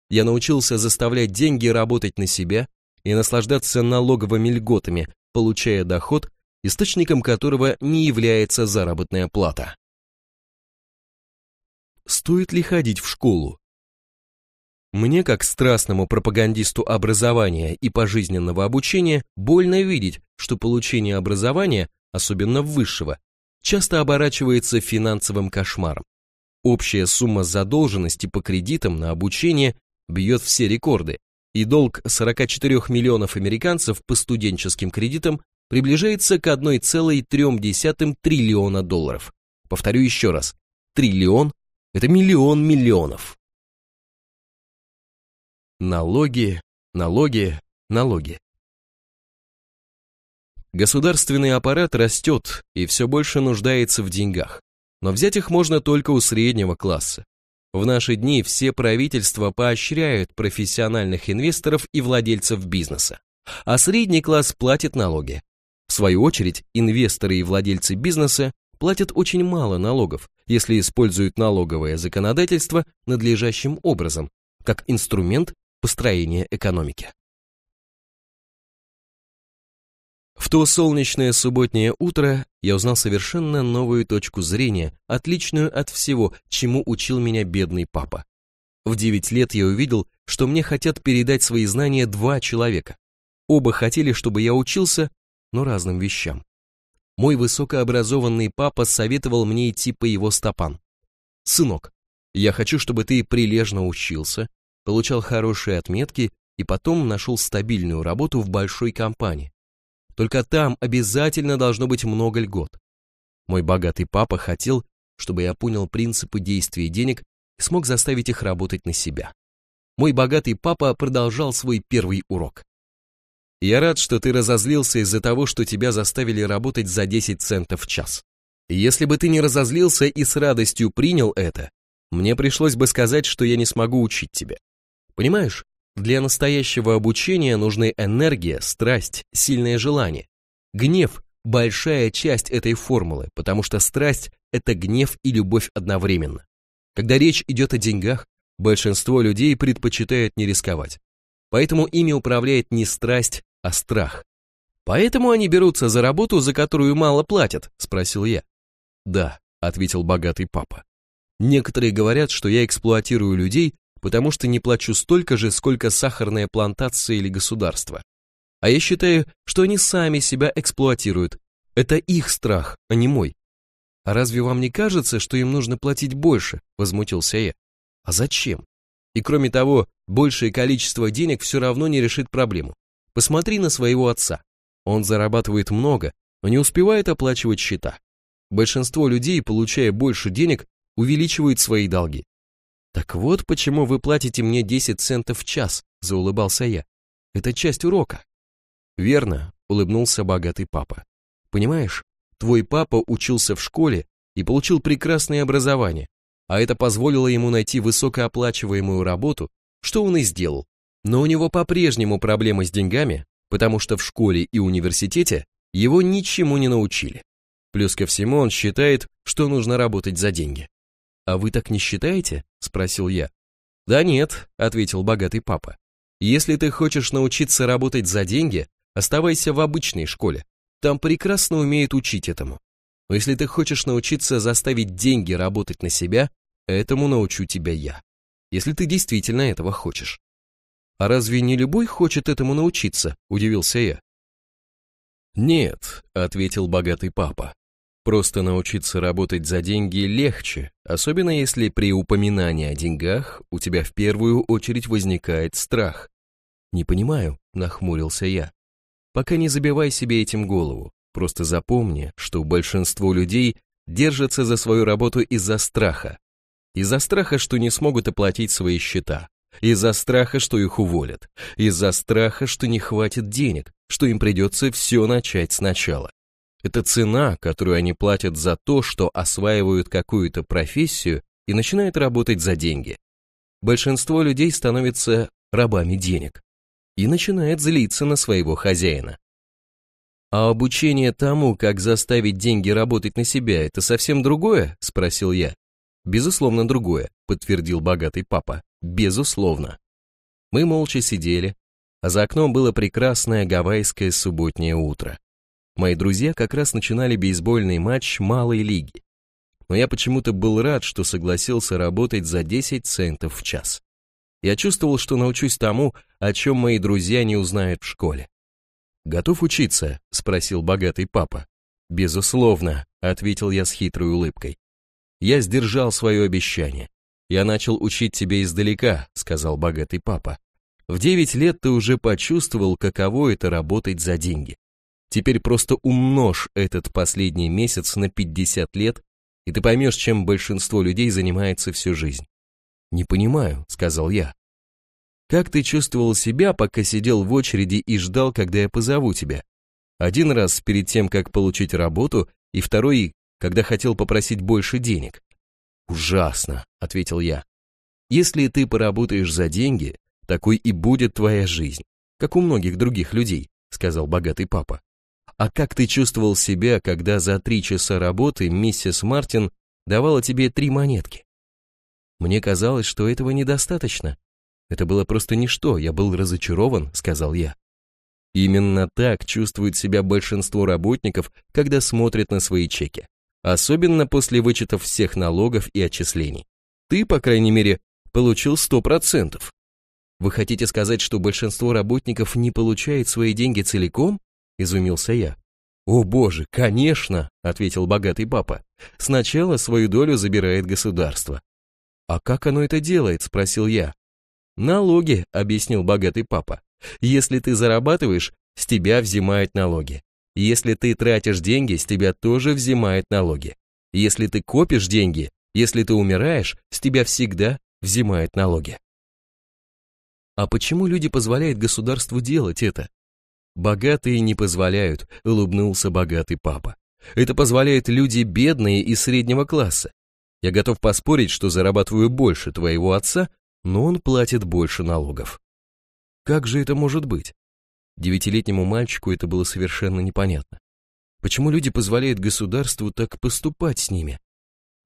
Я научился заставлять деньги работать на себя и наслаждаться налоговыми льготами, получая доход, источником которого не является заработная плата. Стоит ли ходить в школу? Мне, как страстному пропагандисту образования и пожизненного обучения, больно видеть, что получение образования, особенно высшего, часто оборачивается финансовым кошмаром. Общая сумма задолженности по кредитам на обучение бьет все рекорды, и долг 44 миллионов американцев по студенческим кредитам приближается к 1,3 триллиона долларов. Повторю еще раз, триллион – это миллион миллионов. Налоги, налоги, налоги. Государственный аппарат растет и все больше нуждается в деньгах, но взять их можно только у среднего класса. В наши дни все правительства поощряют профессиональных инвесторов и владельцев бизнеса, а средний класс платит налоги. В свою очередь, инвесторы и владельцы бизнеса платят очень мало налогов, если используют налоговое законодательство надлежащим образом, как инструмент построения экономики. В то солнечное субботнее утро я узнал совершенно новую точку зрения, отличную от всего, чему учил меня бедный папа. В 9 лет я увидел, что мне хотят передать свои знания два человека. Оба хотели, чтобы я учился, но разным вещам. Мой высокообразованный папа советовал мне идти по его стопам. «Сынок, я хочу, чтобы ты прилежно учился, получал хорошие отметки и потом нашел стабильную работу в большой компании. Только там обязательно должно быть много льгот. Мой богатый папа хотел, чтобы я понял принципы действия денег и смог заставить их работать на себя. Мой богатый папа продолжал свой первый урок. Я рад, что ты разозлился из-за того, что тебя заставили работать за 10 центов в час. если бы ты не разозлился и с радостью принял это, мне пришлось бы сказать, что я не смогу учить тебя. Понимаешь, для настоящего обучения нужны энергия, страсть, сильное желание. Гнев – большая часть этой формулы, потому что страсть – это гнев и любовь одновременно. Когда речь идет о деньгах, большинство людей предпочитает не рисковать. Поэтому ими управляет не страсть, а страх. Поэтому они берутся за работу, за которую мало платят, спросил я. Да, ответил богатый папа. Некоторые говорят, что я эксплуатирую людей, потому что не плачу столько же, сколько сахарная плантация или государство. А я считаю, что они сами себя эксплуатируют. Это их страх, а не мой. А разве вам не кажется, что им нужно платить больше? Возмутился я. А зачем? И кроме того, большее количество денег все равно не решит проблему. Посмотри на своего отца. Он зарабатывает много, но не успевает оплачивать счета. Большинство людей, получая больше денег, увеличивают свои долги. «Так вот почему вы платите мне 10 центов в час», — заулыбался я. «Это часть урока». «Верно», — улыбнулся богатый папа. «Понимаешь, твой папа учился в школе и получил прекрасное образование, а это позволило ему найти высокооплачиваемую работу, что он и сделал. Но у него по-прежнему проблемы с деньгами, потому что в школе и университете его ничему не научили. Плюс ко всему он считает, что нужно работать за деньги. «А вы так не считаете?» – спросил я. «Да нет», – ответил богатый папа. «Если ты хочешь научиться работать за деньги, оставайся в обычной школе. Там прекрасно умеют учить этому. Но если ты хочешь научиться заставить деньги работать на себя, этому научу тебя я. Если ты действительно этого хочешь». «А разве не любой хочет этому научиться?» – удивился я. «Нет», – ответил богатый папа. Просто научиться работать за деньги легче, особенно если при упоминании о деньгах у тебя в первую очередь возникает страх. «Не понимаю», — нахмурился я. «Пока не забивай себе этим голову, просто запомни, что большинство людей держатся за свою работу из-за страха. Из-за страха, что не смогут оплатить свои счета, из-за страха, что их уволят, из-за страха, что не хватит денег, что им придется все начать сначала. Это цена, которую они платят за то, что осваивают какую-то профессию и начинают работать за деньги. Большинство людей становятся рабами денег и начинает злиться на своего хозяина. «А обучение тому, как заставить деньги работать на себя, это совсем другое?» – спросил я. «Безусловно, другое», – подтвердил богатый папа. «Безусловно». Мы молча сидели, а за окном было прекрасное гавайское субботнее утро. Мои друзья как раз начинали бейсбольный матч малой лиги. Но я почему-то был рад, что согласился работать за 10 центов в час. Я чувствовал, что научусь тому, о чем мои друзья не узнают в школе. «Готов учиться?» — спросил богатый папа. «Безусловно», — ответил я с хитрой улыбкой. «Я сдержал свое обещание. Я начал учить тебя издалека», — сказал богатый папа. «В девять лет ты уже почувствовал, каково это работать за деньги. Теперь просто умножь этот последний месяц на 50 лет, и ты поймешь, чем большинство людей занимается всю жизнь. «Не понимаю», — сказал я. «Как ты чувствовал себя, пока сидел в очереди и ждал, когда я позову тебя? Один раз перед тем, как получить работу, и второй, когда хотел попросить больше денег». «Ужасно», — ответил я. «Если ты поработаешь за деньги, такой и будет твоя жизнь, как у многих других людей», — сказал богатый папа. А как ты чувствовал себя, когда за три часа работы миссис Мартин давала тебе три монетки? Мне казалось, что этого недостаточно. Это было просто ничто, я был разочарован, сказал я. Именно так чувствует себя большинство работников, когда смотрят на свои чеки. Особенно после вычетов всех налогов и отчислений. Ты, по крайней мере, получил 100%. Вы хотите сказать, что большинство работников не получает свои деньги целиком? Изумился я. О боже, конечно, ответил богатый папа. Сначала свою долю забирает государство. А как оно это делает? Спросил я. Налоги, объяснил богатый папа. Если ты зарабатываешь, с тебя взимают налоги. Если ты тратишь деньги, с тебя тоже взимают налоги. Если ты копишь деньги, если ты умираешь, с тебя всегда взимают налоги. А почему люди позволяют государству делать это? Богатые не позволяют, улыбнулся богатый папа. Это позволяют люди бедные и среднего класса. Я готов поспорить, что зарабатываю больше твоего отца, но он платит больше налогов. Как же это может быть? Девятилетнему мальчику это было совершенно непонятно. Почему люди позволяют государству так поступать с ними?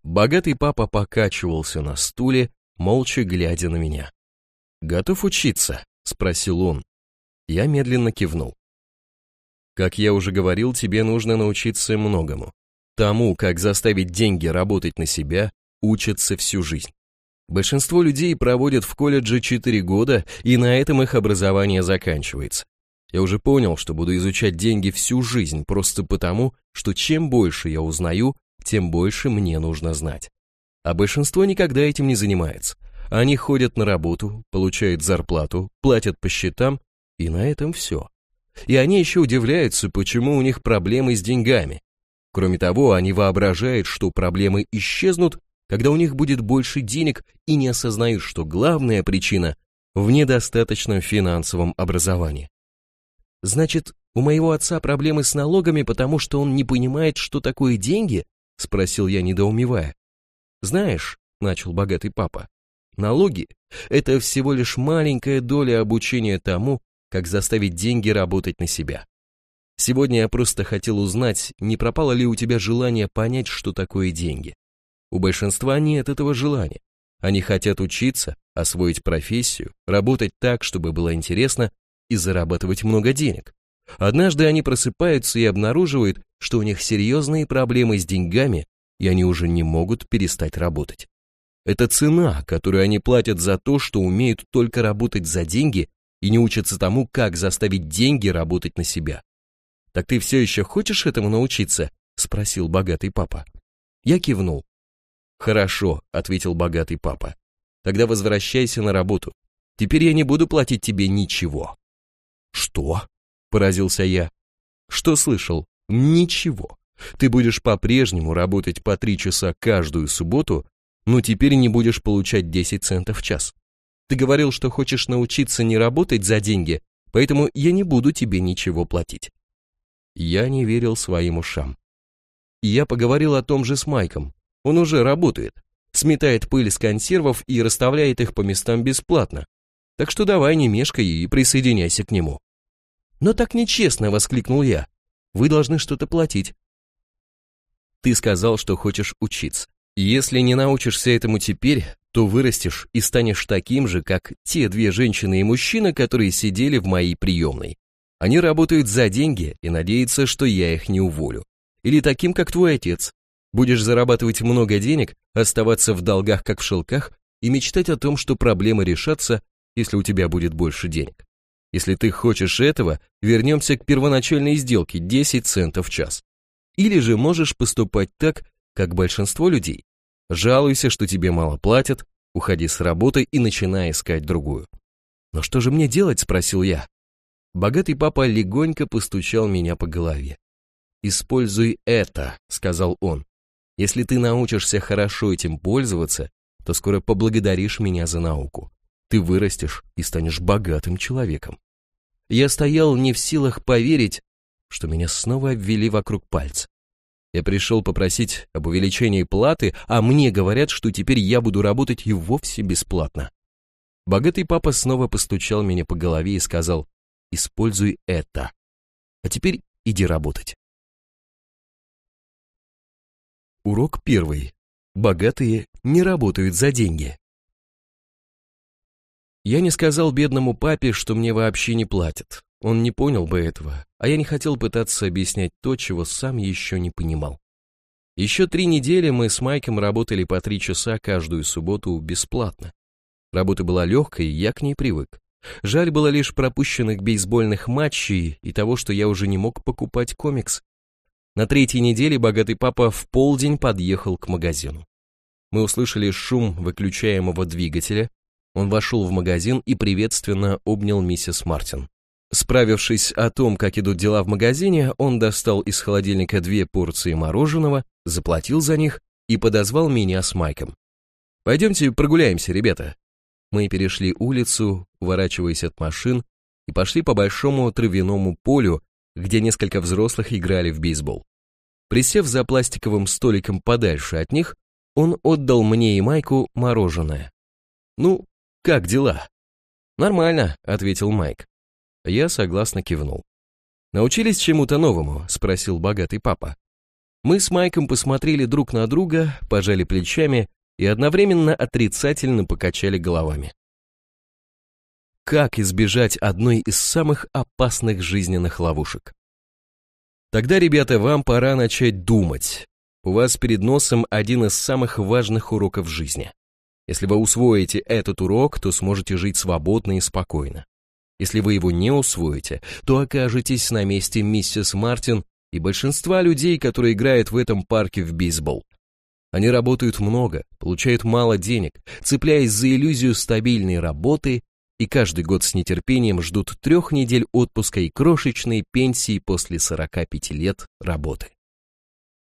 Богатый папа покачивался на стуле, молча глядя на меня. «Готов учиться?» — спросил он. Я медленно кивнул. Как я уже говорил, тебе нужно научиться многому. Тому, как заставить деньги работать на себя, учатся всю жизнь. Большинство людей проводят в колледже 4 года, и на этом их образование заканчивается. Я уже понял, что буду изучать деньги всю жизнь, просто потому, что чем больше я узнаю, тем больше мне нужно знать. А большинство никогда этим не занимается. Они ходят на работу, получают зарплату, платят по счетам, и на этом все. И они еще удивляются, почему у них проблемы с деньгами. Кроме того, они воображают, что проблемы исчезнут, когда у них будет больше денег и не осознают, что главная причина в недостаточном финансовом образовании. Значит, у моего отца проблемы с налогами, потому что он не понимает, что такое деньги? Спросил я, недоумевая. Знаешь, начал богатый папа, налоги – это всего лишь маленькая доля обучения тому, как заставить деньги работать на себя. Сегодня я просто хотел узнать, не пропало ли у тебя желание понять, что такое деньги. У большинства нет этого желания. Они хотят учиться, освоить профессию, работать так, чтобы было интересно, и зарабатывать много денег. Однажды они просыпаются и обнаруживают, что у них серьезные проблемы с деньгами, и они уже не могут перестать работать. Это цена, которую они платят за то, что умеют только работать за деньги и не учатся тому, как заставить деньги работать на себя. «Так ты все еще хочешь этому научиться?» – спросил богатый папа. Я кивнул. «Хорошо», — ответил богатый папа. «Тогда возвращайся на работу. Теперь я не буду платить тебе ничего». «Что?» — поразился я. «Что слышал? Ничего. Ты будешь по-прежнему работать по три часа каждую субботу, но теперь не будешь получать 10 центов в час. Ты говорил, что хочешь научиться не работать за деньги, поэтому я не буду тебе ничего платить». Я не верил своим ушам. Я поговорил о том же с Майком. Он уже работает, сметает пыль с консервов и расставляет их по местам бесплатно. Так что давай не мешкай и присоединяйся к нему. Но так нечестно, воскликнул я. Вы должны что-то платить. Ты сказал, что хочешь учиться. Если не научишься этому теперь, то вырастешь и станешь таким же, как те две женщины и мужчина, которые сидели в моей приемной. Они работают за деньги и надеются, что я их не уволю. Или таким, как твой отец. Будешь зарабатывать много денег, оставаться в долгах, как в шелках, и мечтать о том, что проблемы решатся, если у тебя будет больше денег. Если ты хочешь этого, вернемся к первоначальной сделке 10 центов в час. Или же можешь поступать так, как большинство людей. Жалуйся, что тебе мало платят, уходи с работы и начинай искать другую. «Но что же мне делать?» – спросил я. Богатый папа легонько постучал меня по голове. «Используй это», — сказал он. «Если ты научишься хорошо этим пользоваться, то скоро поблагодаришь меня за науку. Ты вырастешь и станешь богатым человеком». Я стоял не в силах поверить, что меня снова обвели вокруг пальца. Я пришел попросить об увеличении платы, а мне говорят, что теперь я буду работать и вовсе бесплатно. Богатый папа снова постучал меня по голове и сказал, используй это. А теперь иди работать. Урок первый. Богатые не работают за деньги. Я не сказал бедному папе, что мне вообще не платят. Он не понял бы этого, а я не хотел пытаться объяснять то, чего сам еще не понимал. Еще три недели мы с Майком работали по три часа каждую субботу бесплатно. Работа была легкой, я к ней привык. Жаль было лишь пропущенных бейсбольных матчей и того, что я уже не мог покупать комикс. На третьей неделе богатый папа в полдень подъехал к магазину. Мы услышали шум выключаемого двигателя. Он вошел в магазин и приветственно обнял миссис Мартин. Справившись о том, как идут дела в магазине, он достал из холодильника две порции мороженого, заплатил за них и подозвал меня с Майком. «Пойдемте прогуляемся, ребята». Мы перешли улицу, уворачиваясь от машин, и пошли по большому травяному полю, где несколько взрослых играли в бейсбол. Присев за пластиковым столиком подальше от них, он отдал мне и Майку мороженое. «Ну, как дела?» «Нормально», — ответил Майк. Я согласно кивнул. «Научились чему-то новому?» — спросил богатый папа. Мы с Майком посмотрели друг на друга, пожали плечами и одновременно отрицательно покачали головами. Как избежать одной из самых опасных жизненных ловушек? Тогда, ребята, вам пора начать думать. У вас перед носом один из самых важных уроков жизни. Если вы усвоите этот урок, то сможете жить свободно и спокойно. Если вы его не усвоите, то окажетесь на месте миссис Мартин и большинства людей, которые играют в этом парке в бейсбол. Они работают много, получают мало денег, цепляясь за иллюзию стабильной работы и каждый год с нетерпением ждут трех недель отпуска и крошечной пенсии после 45 лет работы.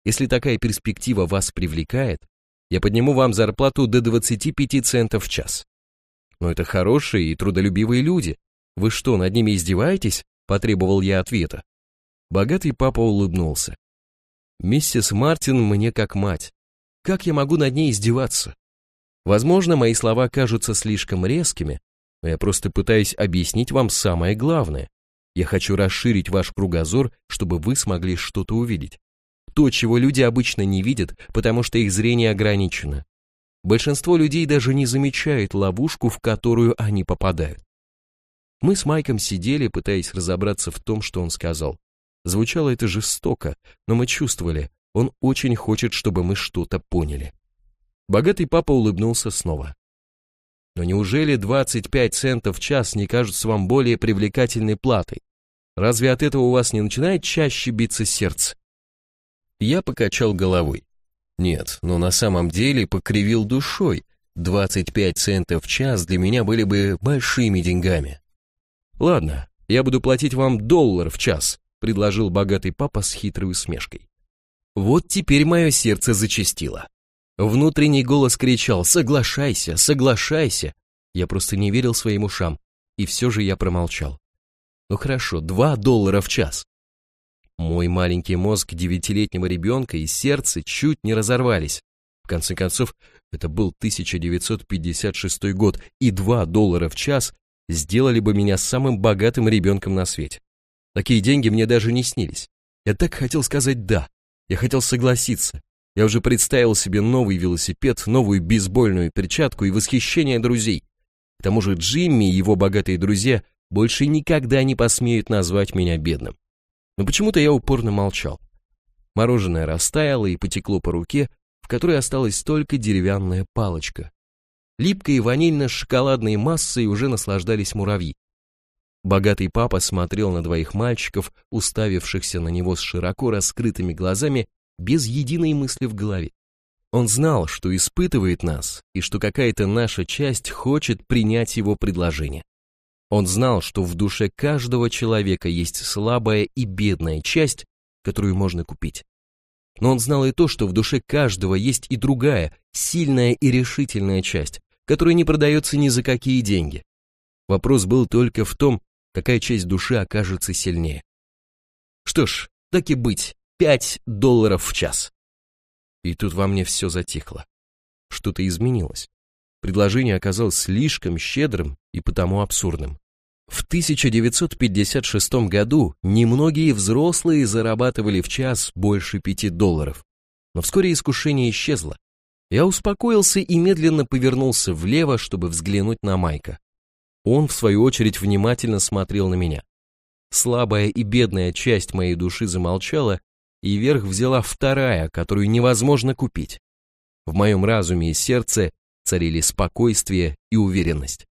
Если такая перспектива вас привлекает, я подниму вам зарплату до 25 центов в час. Но это хорошие и трудолюбивые люди, «Вы что, над ними издеваетесь?» – потребовал я ответа. Богатый папа улыбнулся. «Миссис Мартин мне как мать. Как я могу над ней издеваться? Возможно, мои слова кажутся слишком резкими, но я просто пытаюсь объяснить вам самое главное. Я хочу расширить ваш кругозор, чтобы вы смогли что-то увидеть. То, чего люди обычно не видят, потому что их зрение ограничено. Большинство людей даже не замечают ловушку, в которую они попадают. Мы с Майком сидели, пытаясь разобраться в том, что он сказал. Звучало это жестоко, но мы чувствовали, он очень хочет, чтобы мы что-то поняли. Богатый папа улыбнулся снова. Но неужели 25 центов в час не кажутся вам более привлекательной платой? Разве от этого у вас не начинает чаще биться сердце? Я покачал головой. Нет, но на самом деле покривил душой. 25 центов в час для меня были бы большими деньгами. «Ладно, я буду платить вам доллар в час», предложил богатый папа с хитрой усмешкой. Вот теперь мое сердце зачастило. Внутренний голос кричал «Соглашайся, соглашайся!» Я просто не верил своим ушам, и все же я промолчал. Ну хорошо, два доллара в час. Мой маленький мозг девятилетнего ребенка и сердце чуть не разорвались. В конце концов, это был 1956 год, и два доллара в час сделали бы меня самым богатым ребенком на свете. Такие деньги мне даже не снились. Я так хотел сказать «да». Я хотел согласиться. Я уже представил себе новый велосипед, новую бейсбольную перчатку и восхищение друзей. К тому же Джимми и его богатые друзья больше никогда не посмеют назвать меня бедным. Но почему-то я упорно молчал. Мороженое растаяло и потекло по руке, в которой осталась только деревянная палочка. Липкой ванильно-шоколадной массой уже наслаждались муравьи. Богатый папа смотрел на двоих мальчиков, уставившихся на него с широко раскрытыми глазами, без единой мысли в голове. Он знал, что испытывает нас, и что какая-то наша часть хочет принять его предложение. Он знал, что в душе каждого человека есть слабая и бедная часть, которую можно купить. Но он знал и то, что в душе каждого есть и другая, сильная и решительная часть, которая не продается ни за какие деньги. Вопрос был только в том, какая часть души окажется сильнее. Что ж, так и быть, пять долларов в час. И тут во мне все затихло. Что-то изменилось. Предложение оказалось слишком щедрым и потому абсурдным. В 1956 году немногие взрослые зарабатывали в час больше 5 долларов. Но вскоре искушение исчезло. Я успокоился и медленно повернулся влево, чтобы взглянуть на Майка. Он, в свою очередь, внимательно смотрел на меня. слабая и бедная часть моей души замолчала, и верх взяла вторая, которую невозможно купить. В моем разуме и сердце царили спокойствие и уверенность.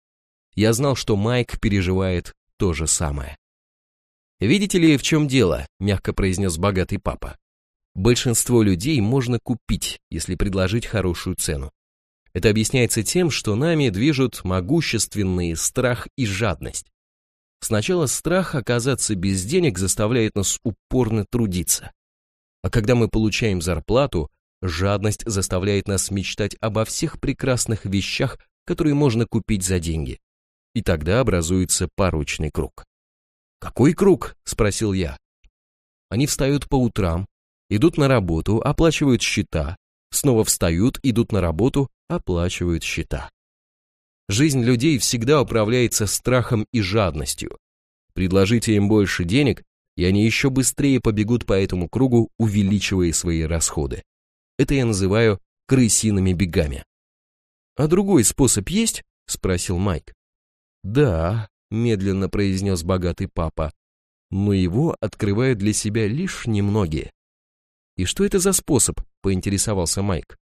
Я знал, что Майк переживает то же самое. «Видите ли, в чем дело?» – мягко произнес богатый папа. «Большинство людей можно купить, если предложить хорошую цену. Это объясняется тем, что нами движут могущественные страх и жадность. Сначала страх оказаться без денег заставляет нас упорно трудиться. А когда мы получаем зарплату, жадность заставляет нас мечтать обо всех прекрасных вещах, которые можно купить за деньги. И тогда образуется порочный круг. «Какой круг?» – спросил я. Они встают по утрам, идут на работу, оплачивают счета, снова встают, идут на работу, оплачивают счета. Жизнь людей всегда управляется страхом и жадностью. Предложите им больше денег, и они еще быстрее побегут по этому кругу, увеличивая свои расходы. Это я называю крысиными бегами. «А другой способ есть?» – спросил Майк. «Да», – медленно произнес богатый папа, «но его открывают для себя лишь немногие». «И что это за способ?» – поинтересовался Майк.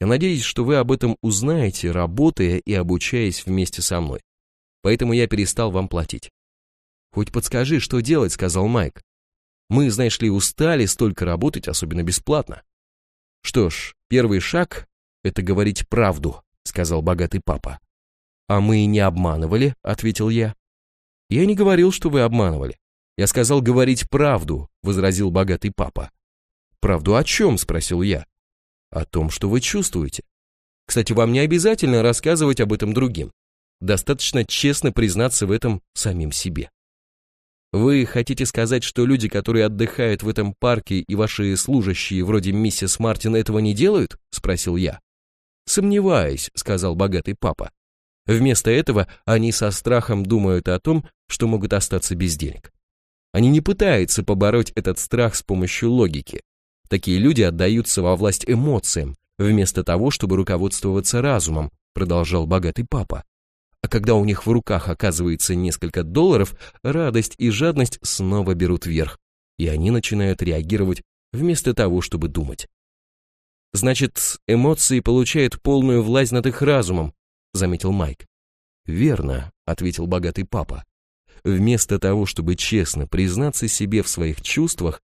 «Я надеюсь, что вы об этом узнаете, работая и обучаясь вместе со мной. Поэтому я перестал вам платить. «Хоть подскажи, что делать», — сказал Майк. «Мы, знаешь ли, устали столько работать, особенно бесплатно». «Что ж, первый шаг — это говорить правду», — сказал богатый папа. «А мы не обманывали», — ответил я. «Я не говорил, что вы обманывали. Я сказал говорить правду», — возразил богатый папа. «Правду о чем?» — спросил я. «О том, что вы чувствуете. Кстати, вам не обязательно рассказывать об этом другим. Достаточно честно признаться в этом самим себе. Вы хотите сказать, что люди, которые отдыхают в этом парке и ваши служащие вроде миссис Мартин этого не делают? Спросил я. Сомневаюсь, сказал богатый папа. Вместо этого они со страхом думают о том, что могут остаться без денег. Они не пытаются побороть этот страх с помощью логики. Такие люди отдаются во власть эмоциям, вместо того, чтобы руководствоваться разумом, продолжал богатый папа. А когда у них в руках оказывается несколько долларов, радость и жадность снова берут верх, и они начинают реагировать вместо того, чтобы думать. Значит, эмоции получают полную власть над их разумом, заметил Майк. Верно, ответил богатый папа. Вместо того, чтобы честно признаться себе в своих чувствах,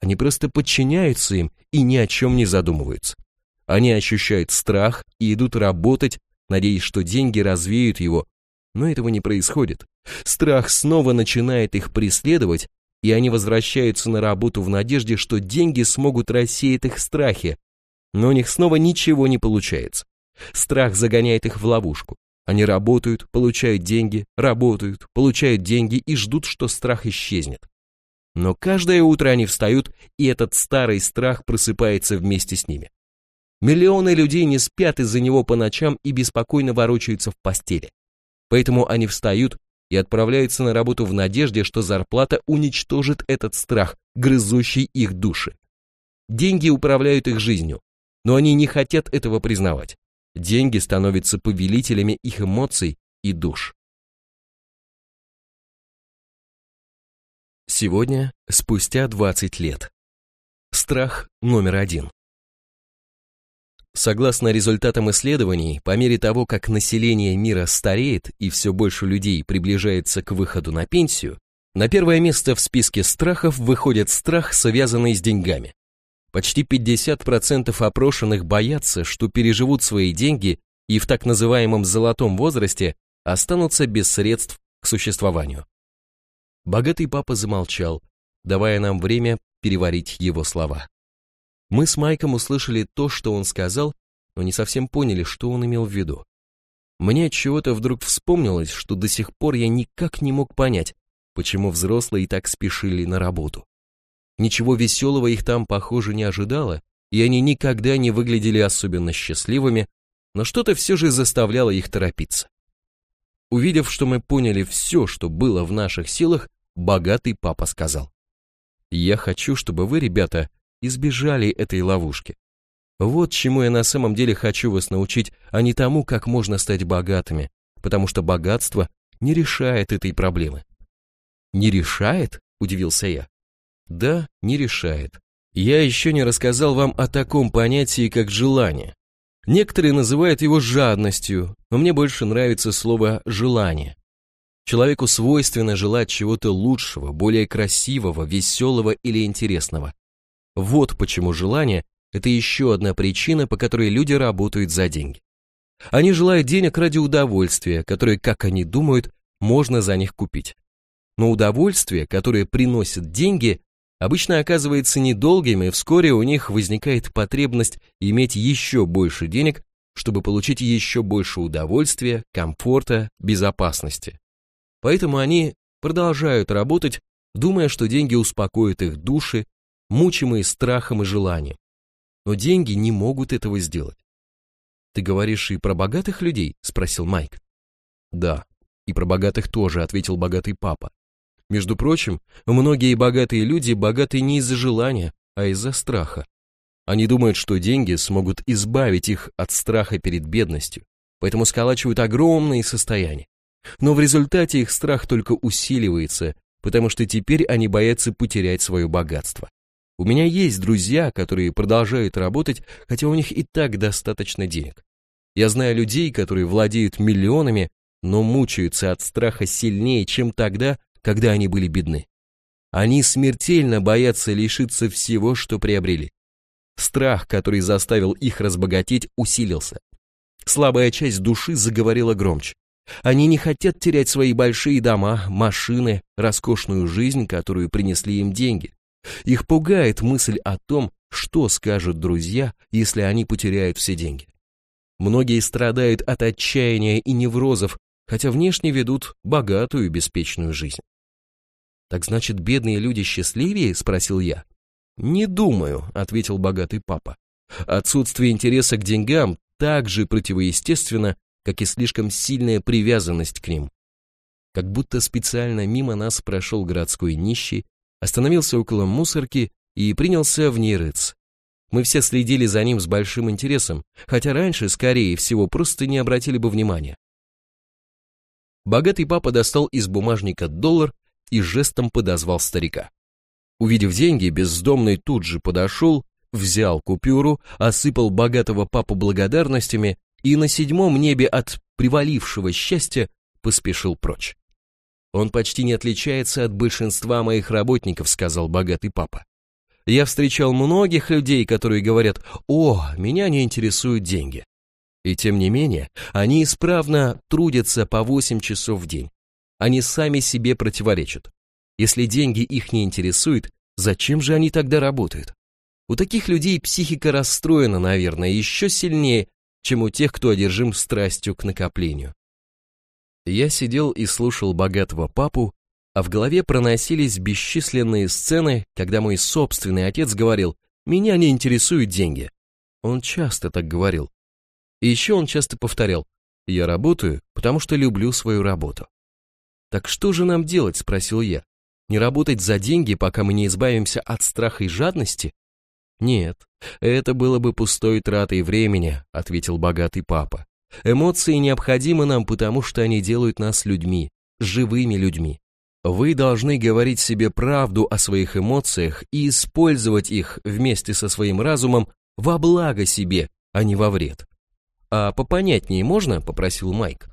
они просто подчиняются им и ни о чем не задумываются. Они ощущают страх и идут работать надеясь, что деньги развеют его, но этого не происходит. Страх снова начинает их преследовать, и они возвращаются на работу в надежде, что деньги смогут рассеять их страхи, но у них снова ничего не получается. Страх загоняет их в ловушку. Они работают, получают деньги, работают, получают деньги и ждут, что страх исчезнет. Но каждое утро они встают, и этот старый страх просыпается вместе с ними. Миллионы людей не спят из-за него по ночам и беспокойно ворочаются в постели. Поэтому они встают и отправляются на работу в надежде, что зарплата уничтожит этот страх, грызущий их души. Деньги управляют их жизнью, но они не хотят этого признавать. Деньги становятся повелителями их эмоций и душ. Сегодня, спустя 20 лет. Страх номер один. Согласно результатам исследований, по мере того, как население мира стареет и все больше людей приближается к выходу на пенсию, на первое место в списке страхов выходит страх, связанный с деньгами. Почти 50% опрошенных боятся, что переживут свои деньги и в так называемом золотом возрасте останутся без средств к существованию. Богатый папа замолчал, давая нам время переварить его слова. Мы с Майком услышали то, что он сказал, но не совсем поняли, что он имел в виду. Мне чего-то вдруг вспомнилось, что до сих пор я никак не мог понять, почему взрослые так спешили на работу. Ничего веселого их там, похоже, не ожидало, и они никогда не выглядели особенно счастливыми, но что-то все же заставляло их торопиться. Увидев, что мы поняли все, что было в наших силах, богатый папа сказал. «Я хочу, чтобы вы, ребята, избежали этой ловушки. Вот чему я на самом деле хочу вас научить, а не тому, как можно стать богатыми, потому что богатство не решает этой проблемы. Не решает? Удивился я. Да, не решает. Я еще не рассказал вам о таком понятии, как желание. Некоторые называют его жадностью, но мне больше нравится слово «желание». Человеку свойственно желать чего-то лучшего, более красивого, веселого или интересного. Вот почему желание – это еще одна причина, по которой люди работают за деньги. Они желают денег ради удовольствия, которое, как они думают, можно за них купить. Но удовольствие, которое приносит деньги, обычно оказывается недолгим, и вскоре у них возникает потребность иметь еще больше денег, чтобы получить еще больше удовольствия, комфорта, безопасности. Поэтому они продолжают работать, думая, что деньги успокоят их души, мучимые страхом и желанием. Но деньги не могут этого сделать. «Ты говоришь и про богатых людей?» – спросил Майк. «Да, и про богатых тоже», – ответил богатый папа. Между прочим, многие богатые люди богаты не из-за желания, а из-за страха. Они думают, что деньги смогут избавить их от страха перед бедностью, поэтому сколачивают огромные состояния. Но в результате их страх только усиливается, потому что теперь они боятся потерять свое богатство. У меня есть друзья, которые продолжают работать, хотя у них и так достаточно денег. Я знаю людей, которые владеют миллионами, но мучаются от страха сильнее, чем тогда, когда они были бедны. Они смертельно боятся лишиться всего, что приобрели. Страх, который заставил их разбогатеть, усилился. Слабая часть души заговорила громче. Они не хотят терять свои большие дома, машины, роскошную жизнь, которую принесли им деньги. Их пугает мысль о том, что скажут друзья, если они потеряют все деньги. Многие страдают от отчаяния и неврозов, хотя внешне ведут богатую и беспечную жизнь. «Так значит, бедные люди счастливее?» – спросил я. «Не думаю», – ответил богатый папа. «Отсутствие интереса к деньгам так же противоестественно, как и слишком сильная привязанность к ним. Как будто специально мимо нас прошел городской нищий, остановился около мусорки и принялся в ней рыться. Мы все следили за ним с большим интересом, хотя раньше, скорее всего, просто не обратили бы внимания. Богатый папа достал из бумажника доллар и жестом подозвал старика. Увидев деньги, бездомный тут же подошел, взял купюру, осыпал богатого папу благодарностями и на седьмом небе от привалившего счастья поспешил прочь. «Он почти не отличается от большинства моих работников», — сказал богатый папа. «Я встречал многих людей, которые говорят, «О, меня не интересуют деньги». И тем не менее, они исправно трудятся по 8 часов в день. Они сами себе противоречат. Если деньги их не интересуют, зачем же они тогда работают? У таких людей психика расстроена, наверное, еще сильнее, чем у тех, кто одержим страстью к накоплению. Я сидел и слушал богатого папу, а в голове проносились бесчисленные сцены, когда мой собственный отец говорил «Меня не интересуют деньги». Он часто так говорил. И еще он часто повторял «Я работаю, потому что люблю свою работу». «Так что же нам делать?» – спросил я. «Не работать за деньги, пока мы не избавимся от страха и жадности?» «Нет, это было бы пустой тратой времени», — ответил богатый папа. «Эмоции необходимы нам, потому что они делают нас людьми, живыми людьми. Вы должны говорить себе правду о своих эмоциях и использовать их вместе со своим разумом во благо себе, а не во вред». «А попонятнее можно?» — попросил Майк.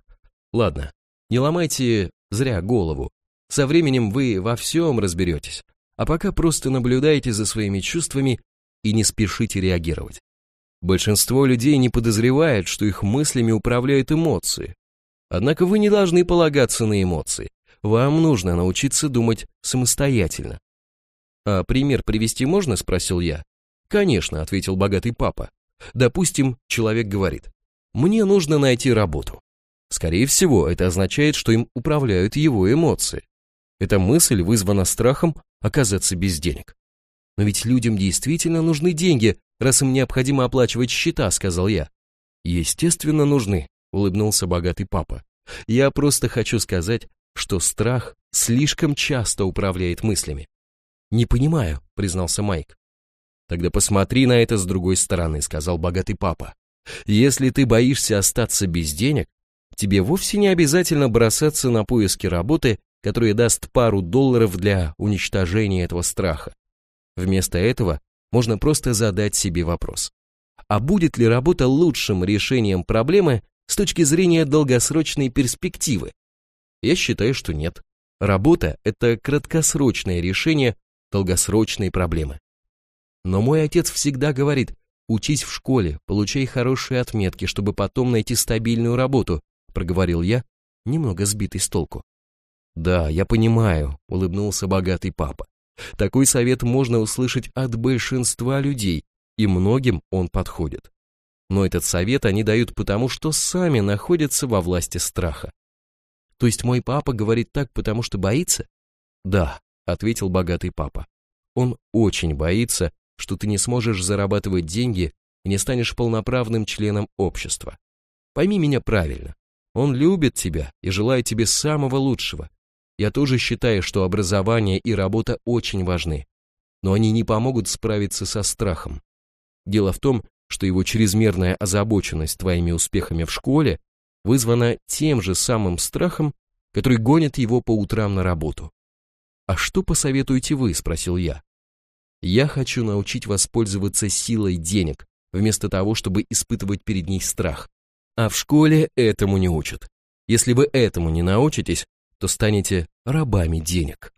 «Ладно, не ломайте зря голову. Со временем вы во всем разберетесь, а пока просто наблюдайте за своими чувствами и не спешите реагировать. Большинство людей не подозревает, что их мыслями управляют эмоции. Однако вы не должны полагаться на эмоции. Вам нужно научиться думать самостоятельно. «А пример привести можно?» – спросил я. «Конечно», – ответил богатый папа. «Допустим, человек говорит, мне нужно найти работу». Скорее всего, это означает, что им управляют его эмоции. Эта мысль вызвана страхом оказаться без денег. Но ведь людям действительно нужны деньги, раз им необходимо оплачивать счета, сказал я. Естественно, нужны, улыбнулся богатый папа. Я просто хочу сказать, что страх слишком часто управляет мыслями. Не понимаю, признался Майк. Тогда посмотри на это с другой стороны, сказал богатый папа. Если ты боишься остаться без денег, тебе вовсе не обязательно бросаться на поиски работы, которое даст пару долларов для уничтожения этого страха. Вместо этого можно просто задать себе вопрос. А будет ли работа лучшим решением проблемы с точки зрения долгосрочной перспективы? Я считаю, что нет. Работа – это краткосрочное решение долгосрочной проблемы. Но мой отец всегда говорит, учись в школе, получай хорошие отметки, чтобы потом найти стабильную работу, проговорил я, немного сбитый с толку. Да, я понимаю, улыбнулся богатый папа. Такой совет можно услышать от большинства людей, и многим он подходит. Но этот совет они дают потому, что сами находятся во власти страха. То есть мой папа говорит так, потому что боится? Да, ответил богатый папа. Он очень боится, что ты не сможешь зарабатывать деньги и не станешь полноправным членом общества. Пойми меня правильно. Он любит тебя и желает тебе самого лучшего. Я тоже считаю, что образование и работа очень важны, но они не помогут справиться со страхом. Дело в том, что его чрезмерная озабоченность твоими успехами в школе вызвана тем же самым страхом, который гонит его по утрам на работу. «А что посоветуете вы?» – спросил я. «Я хочу научить вас пользоваться силой денег, вместо того, чтобы испытывать перед ней страх. А в школе этому не учат. Если вы этому не научитесь, то станете рабами денег.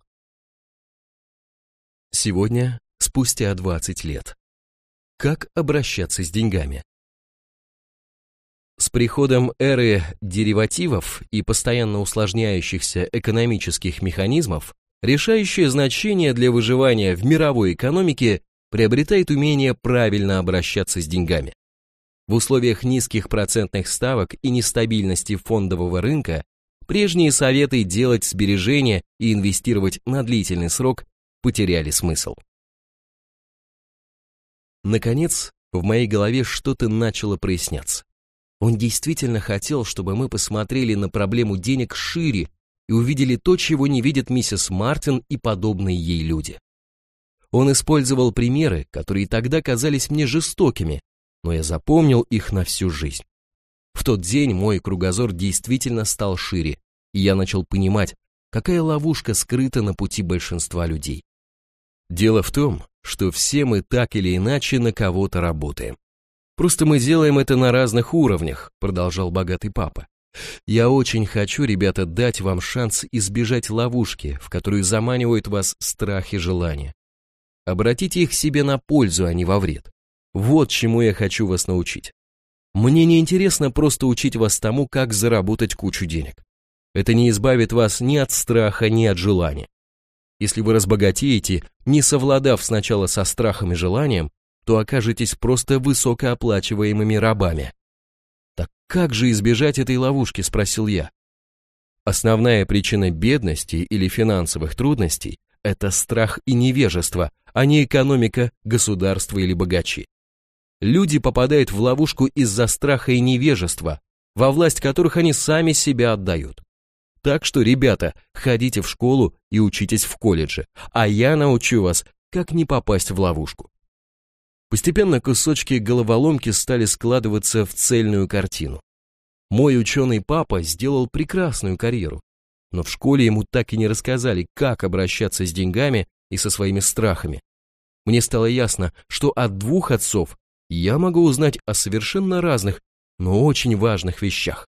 Сегодня, спустя 20 лет. Как обращаться с деньгами? С приходом эры деривативов и постоянно усложняющихся экономических механизмов решающее значение для выживания в мировой экономике приобретает умение правильно обращаться с деньгами. В условиях низких процентных ставок и нестабильности фондового рынка Прежние советы делать сбережения и инвестировать на длительный срок потеряли смысл. Наконец, в моей голове что-то начало проясняться. Он действительно хотел, чтобы мы посмотрели на проблему денег шире и увидели то, чего не видят миссис Мартин и подобные ей люди. Он использовал примеры, которые тогда казались мне жестокими, но я запомнил их на всю жизнь. В тот день мой кругозор действительно стал шире, и я начал понимать, какая ловушка скрыта на пути большинства людей. Дело в том, что все мы так или иначе на кого-то работаем. Просто мы делаем это на разных уровнях, продолжал богатый папа. Я очень хочу, ребята, дать вам шанс избежать ловушки, в которую заманивают вас страх и желание. Обратите их себе на пользу, а не во вред. Вот чему я хочу вас научить. Мне не интересно просто учить вас тому, как заработать кучу денег. Это не избавит вас ни от страха, ни от желания. Если вы разбогатеете, не совладав сначала со страхом и желанием, то окажетесь просто высокооплачиваемыми рабами. Так как же избежать этой ловушки, спросил я. Основная причина бедности или финансовых трудностей – это страх и невежество, а не экономика, государство или богачи. Люди попадают в ловушку из-за страха и невежества, во власть которых они сами себя отдают. Так что, ребята, ходите в школу и учитесь в колледже, а я научу вас, как не попасть в ловушку. Постепенно кусочки головоломки стали складываться в цельную картину. Мой ученый папа сделал прекрасную карьеру, но в школе ему так и не рассказали, как обращаться с деньгами и со своими страхами. Мне стало ясно, что от двух отцов я могу узнать о совершенно разных, но очень важных вещах.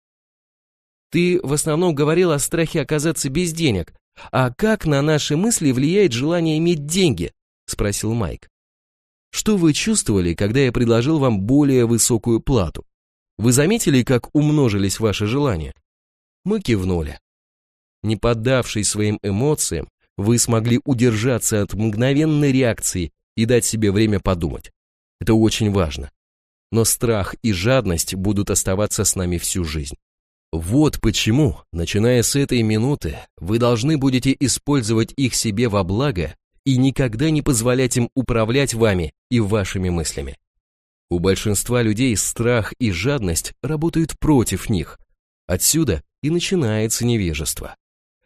Ты в основном говорил о страхе оказаться без денег. А как на наши мысли влияет желание иметь деньги? Спросил Майк. Что вы чувствовали, когда я предложил вам более высокую плату? Вы заметили, как умножились ваши желания? Мы кивнули. Не поддавшись своим эмоциям, вы смогли удержаться от мгновенной реакции и дать себе время подумать. Это очень важно. Но страх и жадность будут оставаться с нами всю жизнь. Вот почему, начиная с этой минуты, вы должны будете использовать их себе во благо и никогда не позволять им управлять вами и вашими мыслями. У большинства людей страх и жадность работают против них. Отсюда и начинается невежество.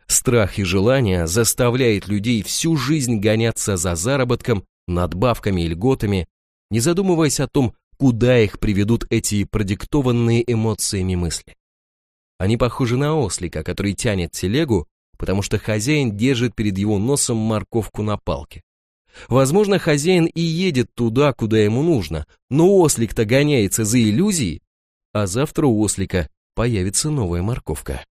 Страх и желание заставляет людей всю жизнь гоняться за заработком, надбавками и льготами, не задумываясь о том, куда их приведут эти продиктованные эмоциями мысли. Они похожи на ослика, который тянет телегу, потому что хозяин держит перед его носом морковку на палке. Возможно, хозяин и едет туда, куда ему нужно, но ослик-то гоняется за иллюзией, а завтра у ослика появится новая морковка.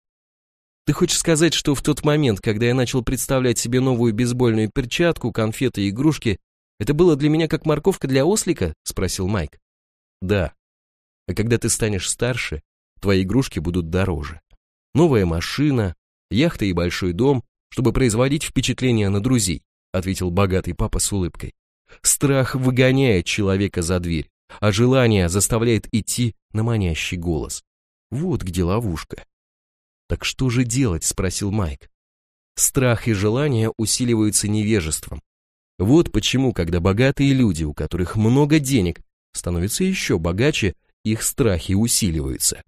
Ты хочешь сказать, что в тот момент, когда я начал представлять себе новую бейсбольную перчатку, конфеты и игрушки, это было для меня как морковка для ослика? Спросил Майк. Да. А когда ты станешь старше, твои игрушки будут дороже. Новая машина, яхта и большой дом, чтобы производить впечатление на друзей, ответил богатый папа с улыбкой. Страх выгоняет человека за дверь, а желание заставляет идти на манящий голос. Вот где ловушка. Так что же делать, спросил Майк. Страх и желание усиливаются невежеством. Вот почему, когда богатые люди, у которых много денег, становятся еще богаче, их страхи усиливаются.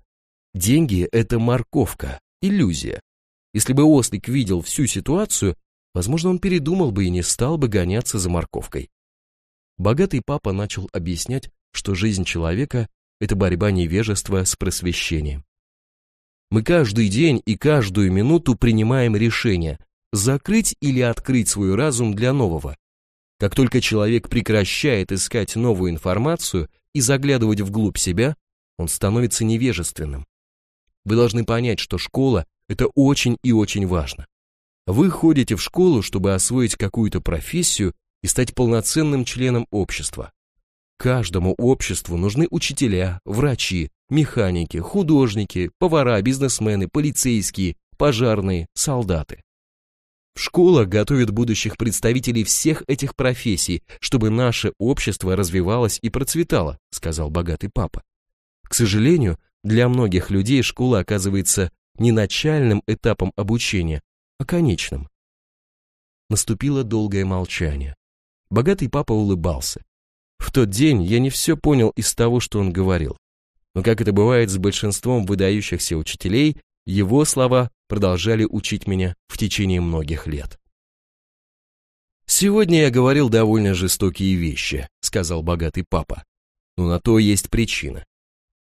Деньги – это морковка, иллюзия. Если бы Ослик видел всю ситуацию, возможно, он передумал бы и не стал бы гоняться за морковкой. Богатый папа начал объяснять, что жизнь человека – это борьба невежества с просвещением. Мы каждый день и каждую минуту принимаем решение, закрыть или открыть свой разум для нового. Как только человек прекращает искать новую информацию и заглядывать вглубь себя, он становится невежественным. Вы должны понять, что школа – это очень и очень важно. Вы ходите в школу, чтобы освоить какую-то профессию и стать полноценным членом общества. Каждому обществу нужны учителя, врачи, механики, художники, повара, бизнесмены, полицейские, пожарные, солдаты. Школа готовит будущих представителей всех этих профессий, чтобы наше общество развивалось и процветало, сказал богатый папа. К сожалению, для многих людей школа оказывается не начальным этапом обучения, а конечным. Наступило долгое молчание. Богатый папа улыбался. В тот день я не все понял из того, что он говорил. Но как это бывает с большинством выдающихся учителей, его слова продолжали учить меня в течение многих лет. «Сегодня я говорил довольно жестокие вещи», — сказал богатый папа. «Но на то есть причина.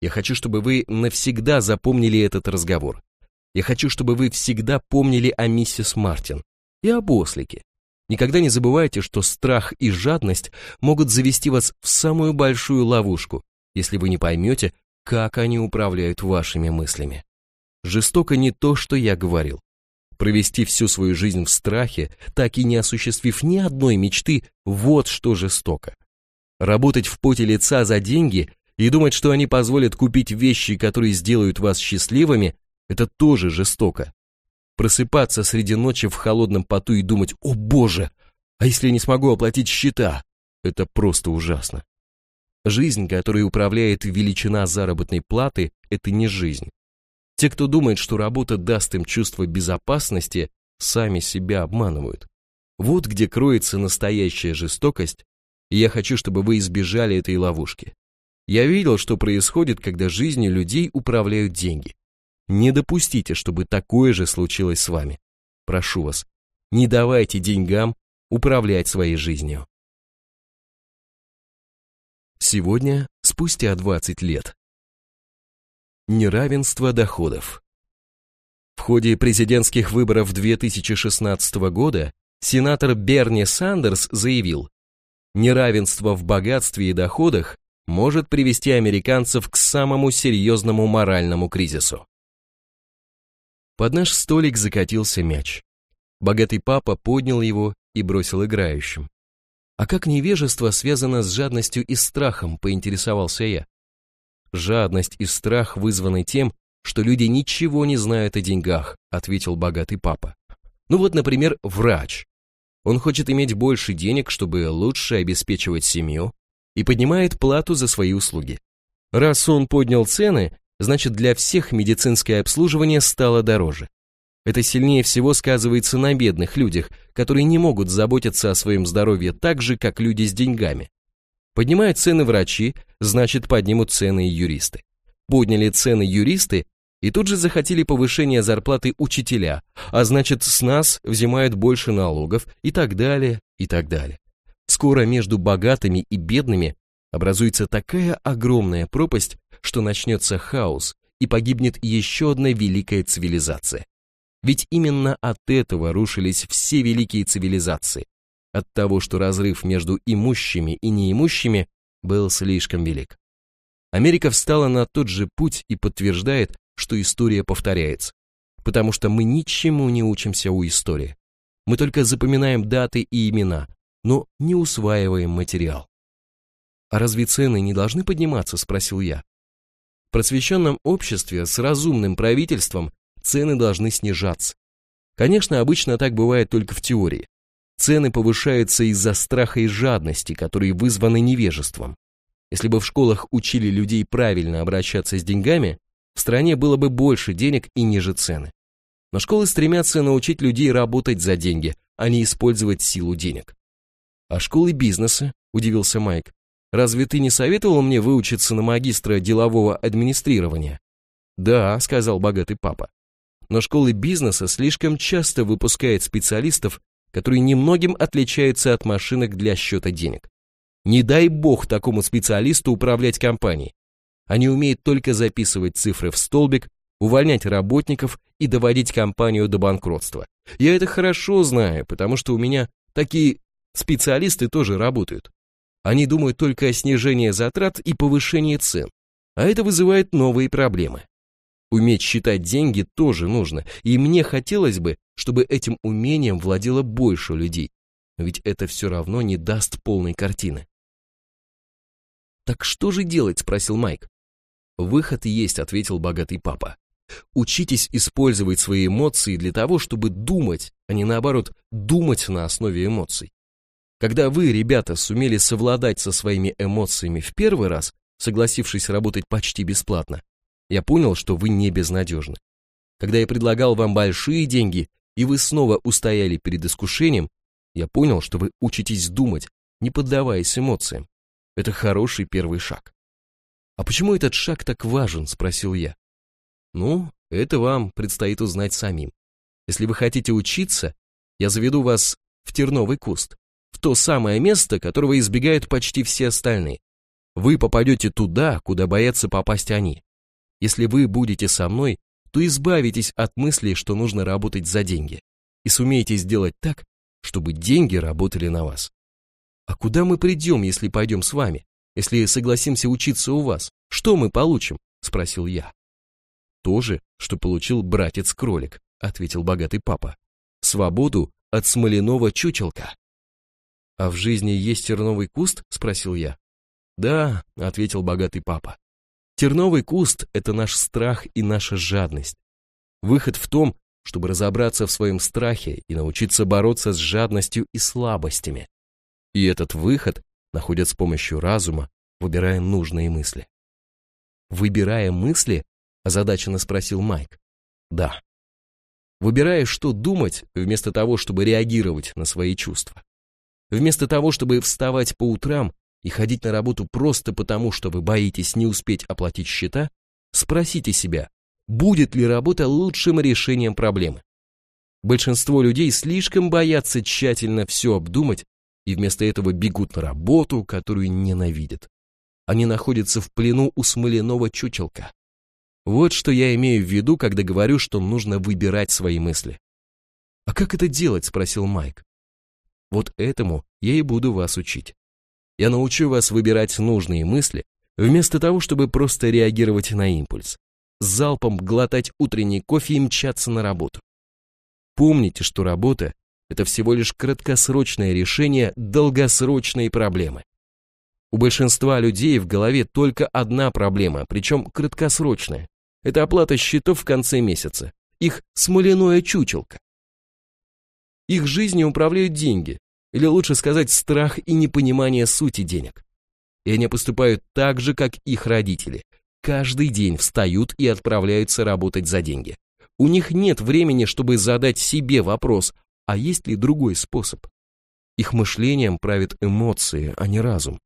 Я хочу, чтобы вы навсегда запомнили этот разговор. Я хочу, чтобы вы всегда помнили о миссис Мартин и об ослике. Никогда не забывайте, что страх и жадность могут завести вас в самую большую ловушку, если вы не поймете, как они управляют вашими мыслями. Жестоко не то, что я говорил. Провести всю свою жизнь в страхе, так и не осуществив ни одной мечты, вот что жестоко. Работать в поте лица за деньги и думать, что они позволят купить вещи, которые сделают вас счастливыми, это тоже жестоко. Просыпаться среди ночи в холодном поту и думать «О боже, а если я не смогу оплатить счета?» Это просто ужасно. Жизнь, которой управляет величина заработной платы, это не жизнь. Те, кто думает, что работа даст им чувство безопасности, сами себя обманывают. Вот где кроется настоящая жестокость, и я хочу, чтобы вы избежали этой ловушки. Я видел, что происходит, когда жизнью людей управляют деньги. Не допустите, чтобы такое же случилось с вами. Прошу вас, не давайте деньгам управлять своей жизнью. Сегодня, спустя 20 лет. Неравенство доходов. В ходе президентских выборов 2016 года сенатор Берни Сандерс заявил, неравенство в богатстве и доходах может привести американцев к самому серьезному моральному кризису. Под наш столик закатился мяч. Богатый папа поднял его и бросил играющим. А как невежество связано с жадностью и страхом, поинтересовался я. Жадность и страх вызваны тем, что люди ничего не знают о деньгах, ответил богатый папа. Ну вот, например, врач. Он хочет иметь больше денег, чтобы лучше обеспечивать семью, и поднимает плату за свои услуги. Раз он поднял цены, значит для всех медицинское обслуживание стало дороже. Это сильнее всего сказывается на бедных людях, которые не могут заботиться о своем здоровье так же, как люди с деньгами. Поднимают цены врачи, значит поднимут цены и юристы. Подняли цены юристы, и тут же захотели повышения зарплаты учителя, а значит с нас взимают больше налогов и так далее, и так далее. Скоро между богатыми и бедными образуется такая огромная пропасть, что начнется хаос и погибнет еще одна великая цивилизация. Ведь именно от этого рушились все великие цивилизации. От того, что разрыв между имущими и неимущими был слишком велик. Америка встала на тот же путь и подтверждает, что история повторяется. Потому что мы ничему не учимся у истории. Мы только запоминаем даты и имена, но не усваиваем материал. «А разве цены не должны подниматься?» – спросил я. В просвещенном обществе с разумным правительством цены должны снижаться. Конечно, обычно так бывает только в теории. Цены повышаются из-за страха и жадности, которые вызваны невежеством. Если бы в школах учили людей правильно обращаться с деньгами, в стране было бы больше денег и ниже цены. Но школы стремятся научить людей работать за деньги, а не использовать силу денег. «А школы бизнеса?» – удивился Майк. «Разве ты не советовал мне выучиться на магистра делового администрирования?» «Да», – сказал богатый папа. «Но школы бизнеса слишком часто выпускают специалистов, которые немногим отличаются от машинок для счета денег. Не дай бог такому специалисту управлять компанией. Они умеют только записывать цифры в столбик, увольнять работников и доводить компанию до банкротства. Я это хорошо знаю, потому что у меня такие Специалисты тоже работают. Они думают только о снижении затрат и повышении цен, а это вызывает новые проблемы. Уметь считать деньги тоже нужно, и мне хотелось бы, чтобы этим умением владело больше людей, ведь это все равно не даст полной картины. «Так что же делать?» – спросил Майк. «Выход есть», – ответил богатый папа. Учитесь использовать свои эмоции для того, чтобы думать, а не наоборот, думать на основе эмоций. Когда вы, ребята, сумели совладать со своими эмоциями в первый раз, согласившись работать почти бесплатно, я понял, что вы не безнадежны. Когда я предлагал вам большие деньги, и вы снова устояли перед искушением, я понял, что вы учитесь думать, не поддаваясь эмоциям. Это хороший первый шаг. «А почему этот шаг так важен?» – спросил я. «Ну, это вам предстоит узнать самим. Если вы хотите учиться, я заведу вас в терновый куст в то самое место, которого избегают почти все остальные. Вы попадете туда, куда боятся попасть они. Если вы будете со мной, то избавитесь от мысли, что нужно работать за деньги, и сумеете сделать так, чтобы деньги работали на вас. А куда мы придем, если пойдем с вами? Если согласимся учиться у вас, что мы получим? Спросил я. То же, что получил братец-кролик, ответил богатый папа. Свободу от смоляного чучелка. «А в жизни есть терновый куст?» – спросил я. «Да», – ответил богатый папа. «Терновый куст – это наш страх и наша жадность. Выход в том, чтобы разобраться в своем страхе и научиться бороться с жадностью и слабостями. И этот выход находят с помощью разума, выбирая нужные мысли. «Выбирая мысли?» – озадаченно спросил Майк. «Да». Выбирая, что думать, вместо того, чтобы реагировать на свои чувства. Вместо того, чтобы вставать по утрам и ходить на работу просто потому, что вы боитесь не успеть оплатить счета, спросите себя, будет ли работа лучшим решением проблемы. Большинство людей слишком боятся тщательно все обдумать и вместо этого бегут на работу, которую ненавидят. Они находятся в плену у смоляного чучелка. Вот что я имею в виду, когда говорю, что нужно выбирать свои мысли. «А как это делать?» – спросил Майк. Вот этому я и буду вас учить. Я научу вас выбирать нужные мысли, вместо того, чтобы просто реагировать на импульс. Залпом глотать утренний кофе и мчаться на работу. Помните, что работа – это всего лишь краткосрочное решение долгосрочной проблемы. У большинства людей в голове только одна проблема, причем краткосрочная. Это оплата счетов в конце месяца. Их смоляное чучелко. Их жизнью управляют деньги, или лучше сказать страх и непонимание сути денег. И они поступают так же, как их родители. Каждый день встают и отправляются работать за деньги. У них нет времени, чтобы задать себе вопрос, а есть ли другой способ? Их мышлением правят эмоции, а не разум.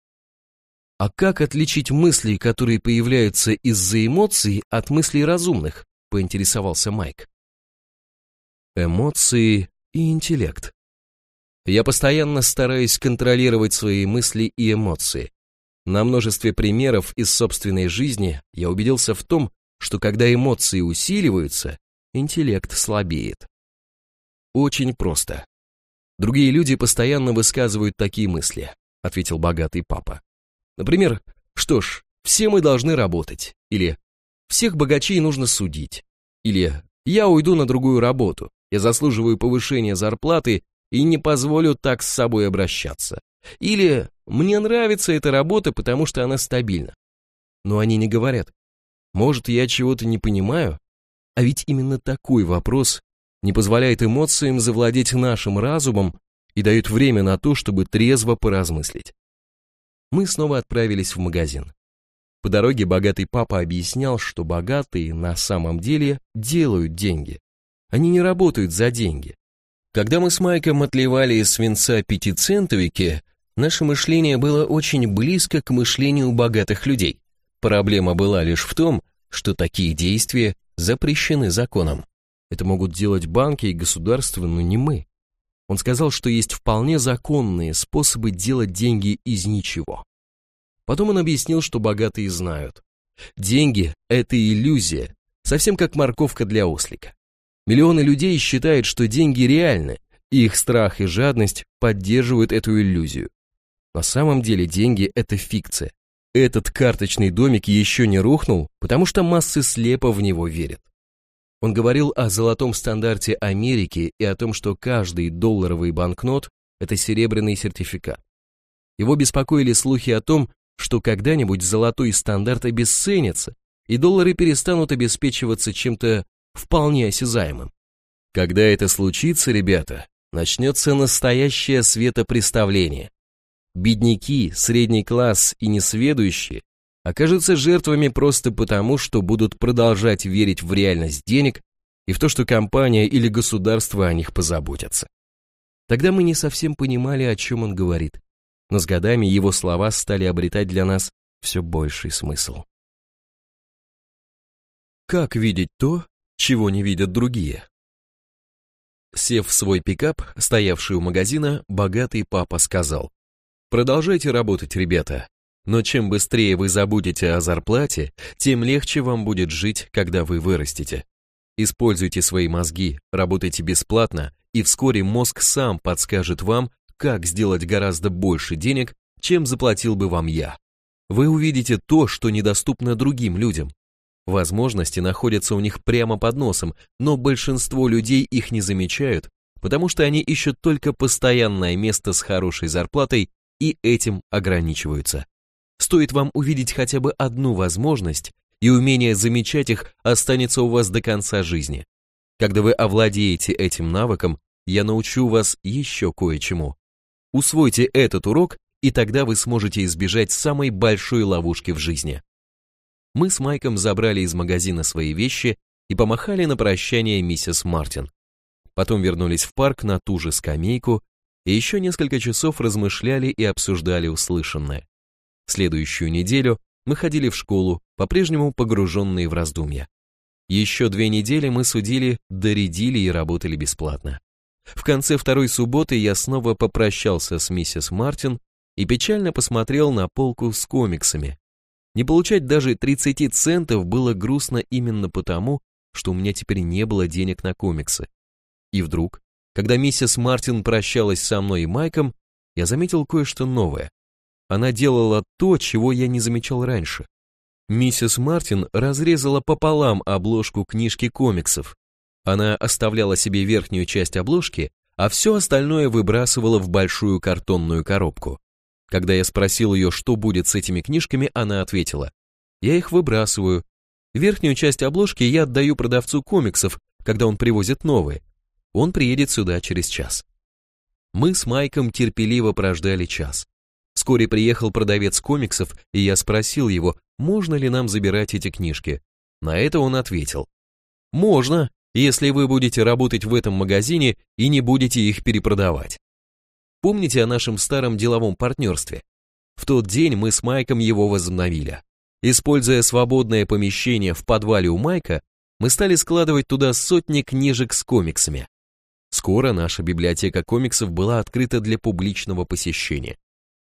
А как отличить мысли, которые появляются из-за эмоций, от мыслей разумных? Поинтересовался Майк. Эмоции и интеллект. Я постоянно стараюсь контролировать свои мысли и эмоции. На множестве примеров из собственной жизни я убедился в том, что когда эмоции усиливаются, интеллект слабеет. Очень просто. Другие люди постоянно высказывают такие мысли, ответил богатый папа. Например, что ж, все мы должны работать, или всех богачей нужно судить, или я уйду на другую работу, я заслуживаю повышения зарплаты и не позволю так с собой обращаться. Или мне нравится эта работа, потому что она стабильна. Но они не говорят. Может, я чего-то не понимаю? А ведь именно такой вопрос не позволяет эмоциям завладеть нашим разумом и дает время на то, чтобы трезво поразмыслить. Мы снова отправились в магазин. По дороге богатый папа объяснял, что богатые на самом деле делают деньги. Они не работают за деньги. Когда мы с Майком отливали из свинца пятицентовики, наше мышление было очень близко к мышлению богатых людей. Проблема была лишь в том, что такие действия запрещены законом. Это могут делать банки и государства, но не мы. Он сказал, что есть вполне законные способы делать деньги из ничего. Потом он объяснил, что богатые знают. Деньги – это иллюзия, совсем как морковка для ослика. Миллионы людей считают, что деньги реальны, и их страх и жадность поддерживают эту иллюзию. На самом деле деньги – это фикция. Этот карточный домик еще не рухнул, потому что массы слепо в него верят. Он говорил о золотом стандарте Америки и о том, что каждый долларовый банкнот – это серебряный сертификат. Его беспокоили слухи о том, что когда-нибудь золотой стандарт обесценится, и доллары перестанут обеспечиваться чем-то вполне осязаемым. Когда это случится, ребята, начнется настоящее светопреставление. Бедняки, средний класс и несведущие окажутся жертвами просто потому, что будут продолжать верить в реальность денег и в то, что компания или государство о них позаботятся. Тогда мы не совсем понимали, о чем он говорит, но с годами его слова стали обретать для нас все больший смысл. Как видеть то, чего не видят другие? Сев в свой пикап, стоявший у магазина, богатый папа сказал, «Продолжайте работать, ребята, но чем быстрее вы забудете о зарплате, тем легче вам будет жить, когда вы вырастете. Используйте свои мозги, работайте бесплатно, и вскоре мозг сам подскажет вам, как сделать гораздо больше денег, чем заплатил бы вам я. Вы увидите то, что недоступно другим людям. Возможности находятся у них прямо под носом, но большинство людей их не замечают, потому что они ищут только постоянное место с хорошей зарплатой и этим ограничиваются. Стоит вам увидеть хотя бы одну возможность, и умение замечать их останется у вас до конца жизни. Когда вы овладеете этим навыком, я научу вас еще кое-чему. Усвойте этот урок, и тогда вы сможете избежать самой большой ловушки в жизни. Мы с Майком забрали из магазина свои вещи и помахали на прощание миссис Мартин. Потом вернулись в парк на ту же скамейку и еще несколько часов размышляли и обсуждали услышанное. Следующую неделю мы ходили в школу, по-прежнему погруженные в раздумья. Еще две недели мы судили, доредили и работали бесплатно. В конце второй субботы я снова попрощался с миссис Мартин и печально посмотрел на полку с комиксами. Не получать даже 30 центов было грустно именно потому, что у меня теперь не было денег на комиксы. И вдруг, когда миссис Мартин прощалась со мной и Майком, я заметил кое-что новое. Она делала то, чего я не замечал раньше. Миссис Мартин разрезала пополам обложку книжки комиксов она оставляла себе верхнюю часть обложки, а все остальное выбрасывала в большую картонную коробку. Когда я спросил ее, что будет с этими книжками, она ответила, я их выбрасываю. Верхнюю часть обложки я отдаю продавцу комиксов, когда он привозит новые. Он приедет сюда через час. Мы с Майком терпеливо прождали час. Вскоре приехал продавец комиксов, и я спросил его, можно ли нам забирать эти книжки. На это он ответил, можно, если вы будете работать в этом магазине и не будете их перепродавать. Помните о нашем старом деловом партнерстве? В тот день мы с Майком его возобновили. Используя свободное помещение в подвале у Майка, мы стали складывать туда сотни книжек с комиксами. Скоро наша библиотека комиксов была открыта для публичного посещения.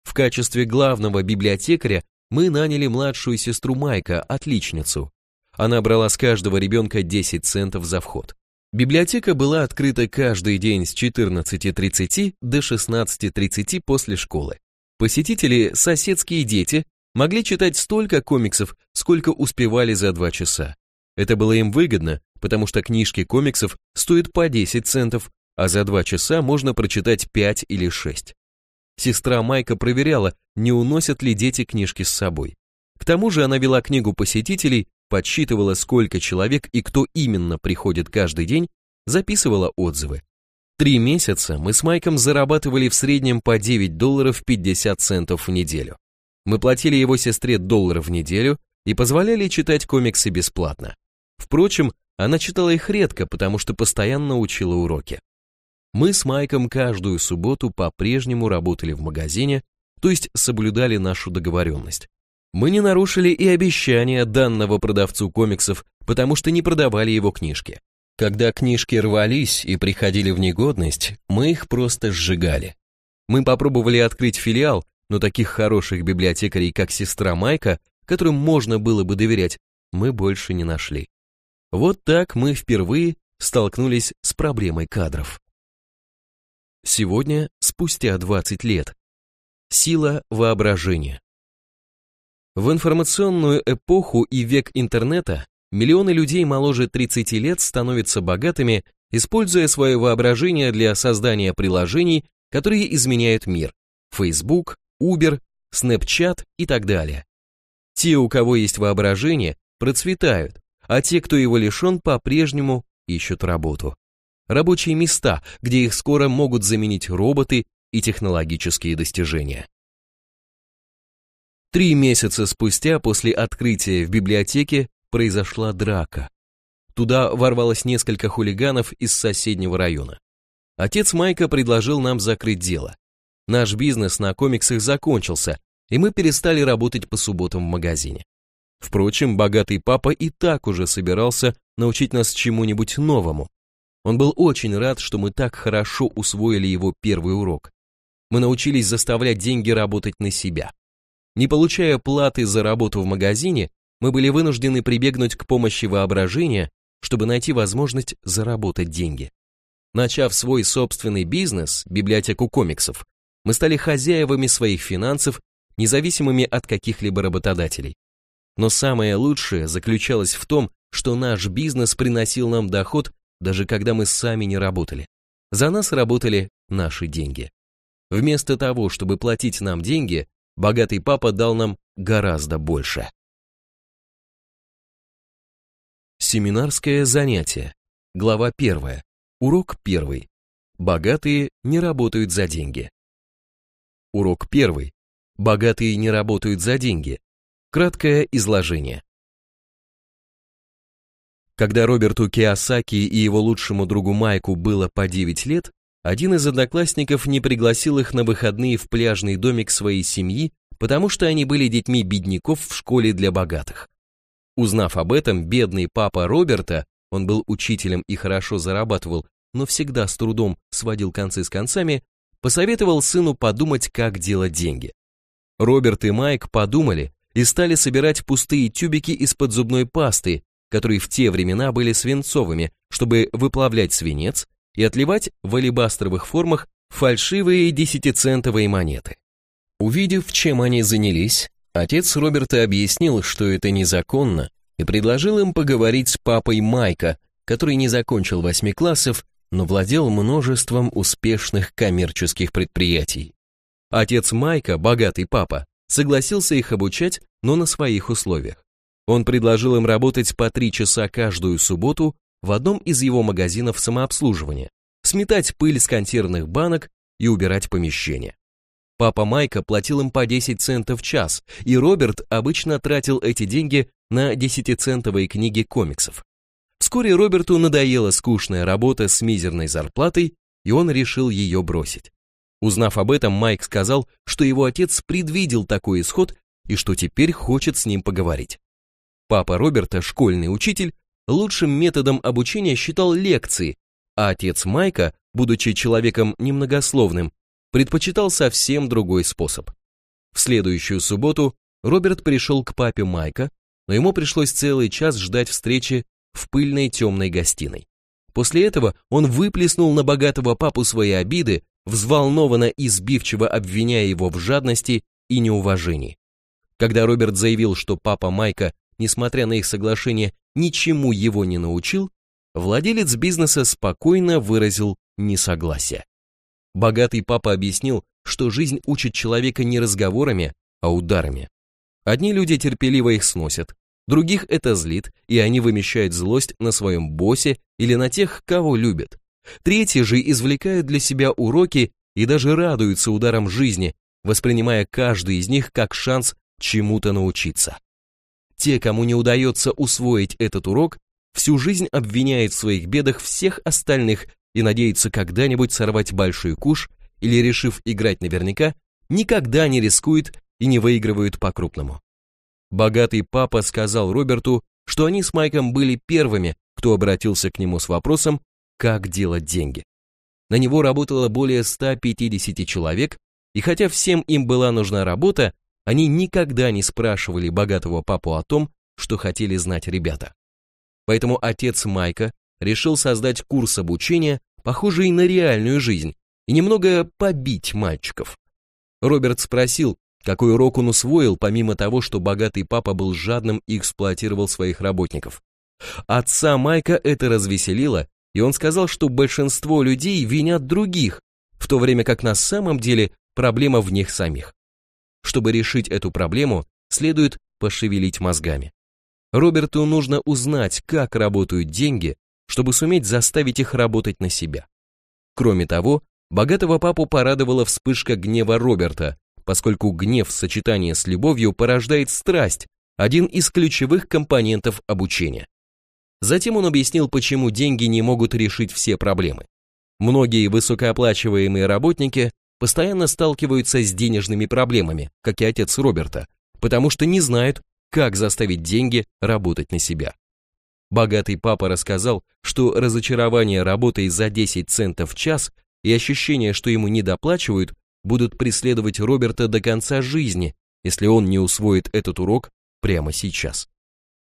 В качестве главного библиотекаря мы наняли младшую сестру Майка, отличницу, она брала с каждого ребенка 10 центов за вход. Библиотека была открыта каждый день с 14.30 до 16.30 после школы. Посетители, соседские дети, могли читать столько комиксов, сколько успевали за два часа. Это было им выгодно, потому что книжки комиксов стоят по 10 центов, а за два часа можно прочитать 5 или 6. Сестра Майка проверяла, не уносят ли дети книжки с собой. К тому же она вела книгу посетителей, подсчитывала, сколько человек и кто именно приходит каждый день, записывала отзывы. Три месяца мы с Майком зарабатывали в среднем по 9 долларов 50 центов в неделю. Мы платили его сестре доллар в неделю и позволяли читать комиксы бесплатно. Впрочем, она читала их редко, потому что постоянно учила уроки. Мы с Майком каждую субботу по-прежнему работали в магазине, то есть соблюдали нашу договоренность. Мы не нарушили и обещания данного продавцу комиксов, потому что не продавали его книжки. Когда книжки рвались и приходили в негодность, мы их просто сжигали. Мы попробовали открыть филиал, но таких хороших библиотекарей, как сестра Майка, которым можно было бы доверять, мы больше не нашли. Вот так мы впервые столкнулись с проблемой кадров. Сегодня, спустя 20 лет. Сила воображения. В информационную эпоху и век интернета миллионы людей моложе 30 лет становятся богатыми, используя свое воображение для создания приложений, которые изменяют мир. Facebook, Uber, Snapchat и так далее. Те, у кого есть воображение, процветают, а те, кто его лишен, по-прежнему ищут работу. Рабочие места, где их скоро могут заменить роботы и технологические достижения. Три месяца спустя после открытия в библиотеке произошла драка. Туда ворвалось несколько хулиганов из соседнего района. Отец Майка предложил нам закрыть дело. Наш бизнес на комиксах закончился, и мы перестали работать по субботам в магазине. Впрочем, богатый папа и так уже собирался научить нас чему-нибудь новому. Он был очень рад, что мы так хорошо усвоили его первый урок. Мы научились заставлять деньги работать на себя. Не получая платы за работу в магазине, мы были вынуждены прибегнуть к помощи воображения, чтобы найти возможность заработать деньги. Начав свой собственный бизнес, библиотеку комиксов, мы стали хозяевами своих финансов, независимыми от каких-либо работодателей. Но самое лучшее заключалось в том, что наш бизнес приносил нам доход, даже когда мы сами не работали. За нас работали наши деньги. Вместо того, чтобы платить нам деньги, богатый папа дал нам гораздо больше. Семинарское занятие. Глава 1. Урок 1. Богатые не работают за деньги. Урок 1. Богатые не работают за деньги. Краткое изложение. Когда Роберту Киосаки и его лучшему другу Майку было по 9 лет, один из одноклассников не пригласил их на выходные в пляжный домик своей семьи, потому что они были детьми бедняков в школе для богатых. Узнав об этом, бедный папа Роберта, он был учителем и хорошо зарабатывал, но всегда с трудом сводил концы с концами, посоветовал сыну подумать, как делать деньги. Роберт и Майк подумали и стали собирать пустые тюбики из-под зубной пасты, которые в те времена были свинцовыми, чтобы выплавлять свинец и отливать в алебастровых формах фальшивые десятицентовые монеты. Увидев, чем они занялись, отец Роберта объяснил, что это незаконно, и предложил им поговорить с папой Майка, который не закончил восьми классов, но владел множеством успешных коммерческих предприятий. Отец Майка, богатый папа, согласился их обучать, но на своих условиях. Он предложил им работать по три часа каждую субботу в одном из его магазинов самообслуживания, сметать пыль с консервных банок и убирать помещение. Папа Майка платил им по 10 центов в час, и Роберт обычно тратил эти деньги на 10-центовые книги комиксов. Вскоре Роберту надоела скучная работа с мизерной зарплатой, и он решил ее бросить. Узнав об этом, Майк сказал, что его отец предвидел такой исход и что теперь хочет с ним поговорить. Папа Роберта, школьный учитель, лучшим методом обучения считал лекции, а отец Майка, будучи человеком немногословным, предпочитал совсем другой способ. В следующую субботу Роберт пришел к папе Майка, но ему пришлось целый час ждать встречи в пыльной темной гостиной. После этого он выплеснул на богатого папу свои обиды, взволнованно и сбивчиво обвиняя его в жадности и неуважении. Когда Роберт заявил, что папа Майка, несмотря на их соглашение, ничему его не научил, владелец бизнеса спокойно выразил несогласие. Богатый папа объяснил, что жизнь учит человека не разговорами, а ударами. Одни люди терпеливо их сносят, других это злит, и они вымещают злость на своем боссе или на тех, кого любят. Третьи же извлекают для себя уроки и даже радуются ударам жизни, воспринимая каждый из них как шанс чему-то научиться. Те, кому не удается усвоить этот урок, всю жизнь обвиняют в своих бедах всех остальных и надеются когда-нибудь сорвать большой куш или, решив играть наверняка, никогда не рискуют и не выигрывают по-крупному. Богатый папа сказал Роберту, что они с Майком были первыми, кто обратился к нему с вопросом, как делать деньги. На него работало более 150 человек, и хотя всем им была нужна работа, они никогда не спрашивали богатого папу о том, что хотели знать ребята. Поэтому отец Майка решил создать курс обучения, похожий на реальную жизнь, и немного побить мальчиков. Роберт спросил, какой урок он усвоил, помимо того, что богатый папа был жадным и эксплуатировал своих работников. Отца Майка это развеселило, и он сказал, что большинство людей винят других, в то время как на самом деле проблема в них самих. Чтобы решить эту проблему, следует пошевелить мозгами. Роберту нужно узнать, как работают деньги, чтобы суметь заставить их работать на себя. Кроме того, богатого папу порадовала вспышка гнева Роберта, поскольку гнев в сочетании с любовью порождает страсть, один из ключевых компонентов обучения. Затем он объяснил, почему деньги не могут решить все проблемы. Многие высокооплачиваемые работники постоянно сталкиваются с денежными проблемами, как и отец Роберта, потому что не знают, как заставить деньги работать на себя. Богатый папа рассказал, что разочарование работой за 10 центов в час и ощущение, что ему недоплачивают, будут преследовать Роберта до конца жизни, если он не усвоит этот урок прямо сейчас.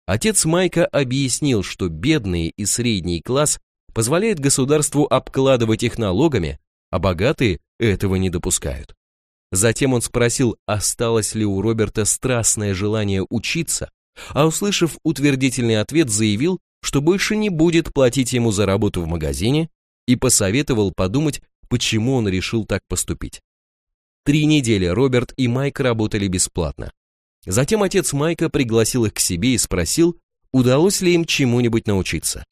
Отец Майка объяснил, что бедные и средний класс позволяет государству обкладывать их налогами, а богатые этого не допускают. Затем он спросил, осталось ли у Роберта страстное желание учиться, а услышав утвердительный ответ, заявил, что больше не будет платить ему за работу в магазине и посоветовал подумать, почему он решил так поступить. Три недели Роберт и Майк работали бесплатно. Затем отец Майка пригласил их к себе и спросил, удалось ли им чему-нибудь научиться.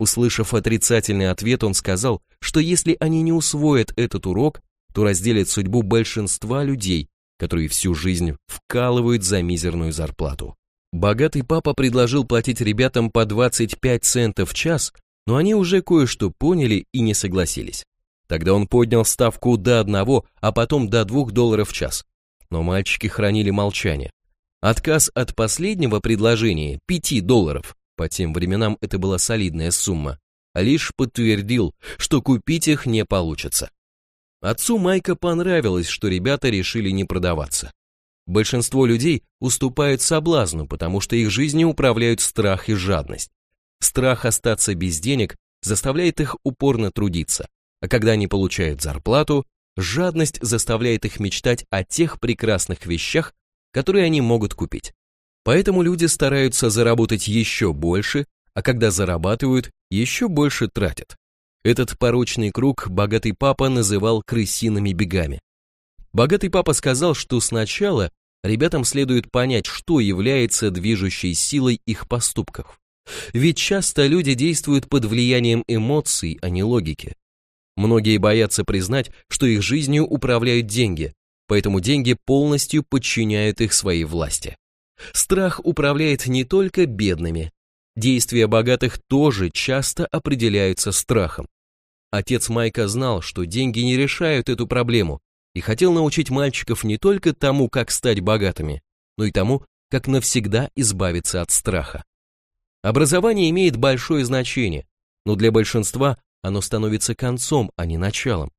Услышав отрицательный ответ, он сказал, что если они не усвоят этот урок, то разделят судьбу большинства людей, которые всю жизнь вкалывают за мизерную зарплату. Богатый папа предложил платить ребятам по 25 центов в час, но они уже кое-что поняли и не согласились. Тогда он поднял ставку до одного, а потом до двух долларов в час. Но мальчики хранили молчание. Отказ от последнего предложения, 5 долларов, по тем временам это была солидная сумма, лишь подтвердил, что купить их не получится. Отцу Майка понравилось, что ребята решили не продаваться. Большинство людей уступают соблазну, потому что их жизнью управляют страх и жадность. Страх остаться без денег заставляет их упорно трудиться, а когда они получают зарплату, жадность заставляет их мечтать о тех прекрасных вещах, которые они могут купить. Поэтому люди стараются заработать еще больше, а когда зарабатывают, еще больше тратят. Этот порочный круг богатый папа называл крысиными бегами. Богатый папа сказал, что сначала ребятам следует понять, что является движущей силой их поступков. Ведь часто люди действуют под влиянием эмоций, а не логики. Многие боятся признать, что их жизнью управляют деньги, поэтому деньги полностью подчиняют их своей власти. Страх управляет не только бедными. Действия богатых тоже часто определяются страхом. Отец Майка знал, что деньги не решают эту проблему, и хотел научить мальчиков не только тому, как стать богатыми, но и тому, как навсегда избавиться от страха. Образование имеет большое значение, но для большинства оно становится концом, а не началом.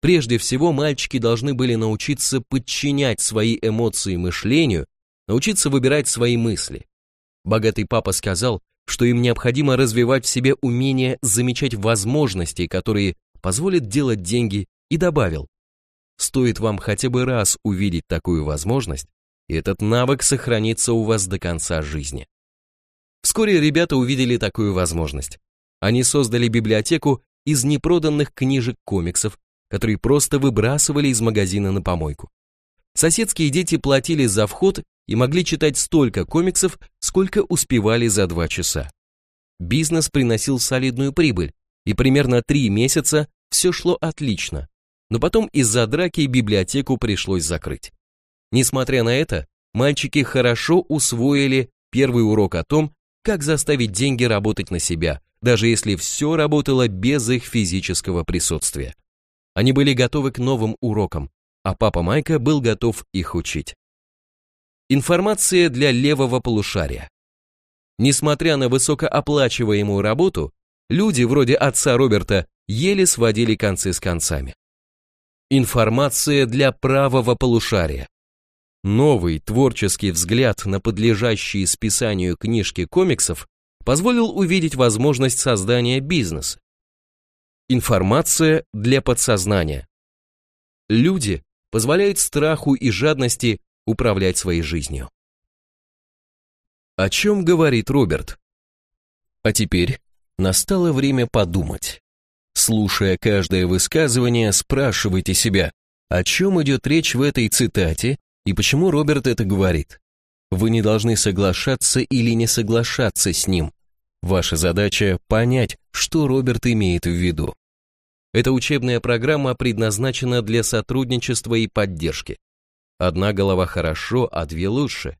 Прежде всего, мальчики должны были научиться подчинять свои эмоции мышлению, научиться выбирать свои мысли. Богатый папа сказал, что им необходимо развивать в себе умение замечать возможности, которые позволят делать деньги, и добавил, стоит вам хотя бы раз увидеть такую возможность, и этот навык сохранится у вас до конца жизни. Вскоре ребята увидели такую возможность. Они создали библиотеку из непроданных книжек комиксов, которые просто выбрасывали из магазина на помойку. Соседские дети платили за вход и могли читать столько комиксов, сколько успевали за два часа. Бизнес приносил солидную прибыль, и примерно три месяца все шло отлично, но потом из-за драки библиотеку пришлось закрыть. Несмотря на это, мальчики хорошо усвоили первый урок о том, как заставить деньги работать на себя, даже если все работало без их физического присутствия. Они были готовы к новым урокам, а папа Майка был готов их учить. Информация для левого полушария. Несмотря на высокооплачиваемую работу, люди вроде отца Роберта еле сводили концы с концами. Информация для правого полушария. Новый творческий взгляд на подлежащие списанию книжки комиксов позволил увидеть возможность создания бизнеса. Информация для подсознания. Люди позволяют страху и жадности управлять своей жизнью. О чем говорит Роберт? А теперь настало время подумать. Слушая каждое высказывание, спрашивайте себя, о чем идет речь в этой цитате и почему Роберт это говорит? Вы не должны соглашаться или не соглашаться с ним. Ваша задача – понять, что Роберт имеет в виду. Эта учебная программа предназначена для сотрудничества и поддержки. Одна голова хорошо, а две лучше.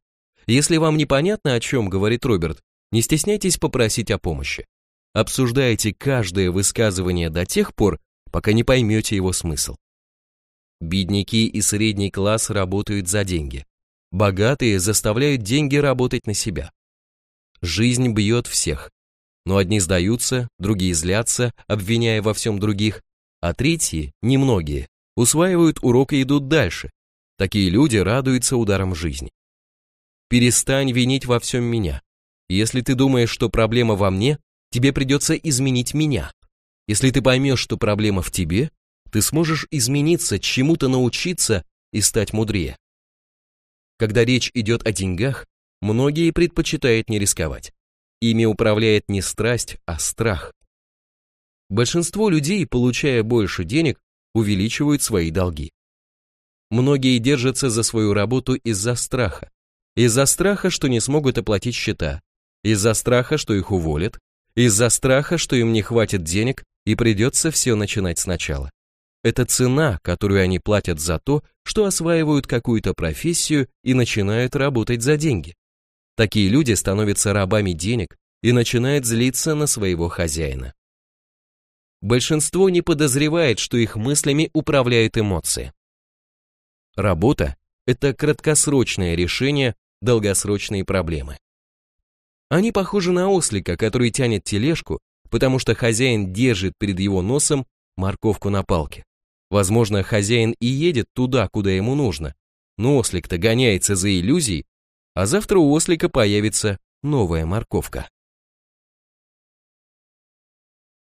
Если вам непонятно, о чем говорит Роберт, не стесняйтесь попросить о помощи. Обсуждайте каждое высказывание до тех пор, пока не поймете его смысл. Бедняки и средний класс работают за деньги. Богатые заставляют деньги работать на себя. Жизнь бьет всех. Но одни сдаются, другие злятся, обвиняя во всем других, а третьи, немногие, усваивают урок и идут дальше. Такие люди радуются ударам жизни. Перестань винить во всем меня. Если ты думаешь, что проблема во мне, тебе придется изменить меня. Если ты поймешь, что проблема в тебе, ты сможешь измениться, чему-то научиться и стать мудрее. Когда речь идет о деньгах, многие предпочитают не рисковать. Ими управляет не страсть, а страх. Большинство людей, получая больше денег, увеличивают свои долги. Многие держатся за свою работу из-за страха. Из-за страха, что не смогут оплатить счета. Из-за страха, что их уволят. Из-за страха, что им не хватит денег и придется все начинать сначала. Это цена, которую они платят за то, что осваивают какую-то профессию и начинают работать за деньги. Такие люди становятся рабами денег и начинают злиться на своего хозяина. Большинство не подозревает, что их мыслями управляют эмоции. Работа – это краткосрочное решение долгосрочной проблемы. Они похожи на ослика, который тянет тележку, потому что хозяин держит перед его носом морковку на палке. Возможно, хозяин и едет туда, куда ему нужно, но ослик-то гоняется за иллюзией, а завтра у ослика появится новая морковка.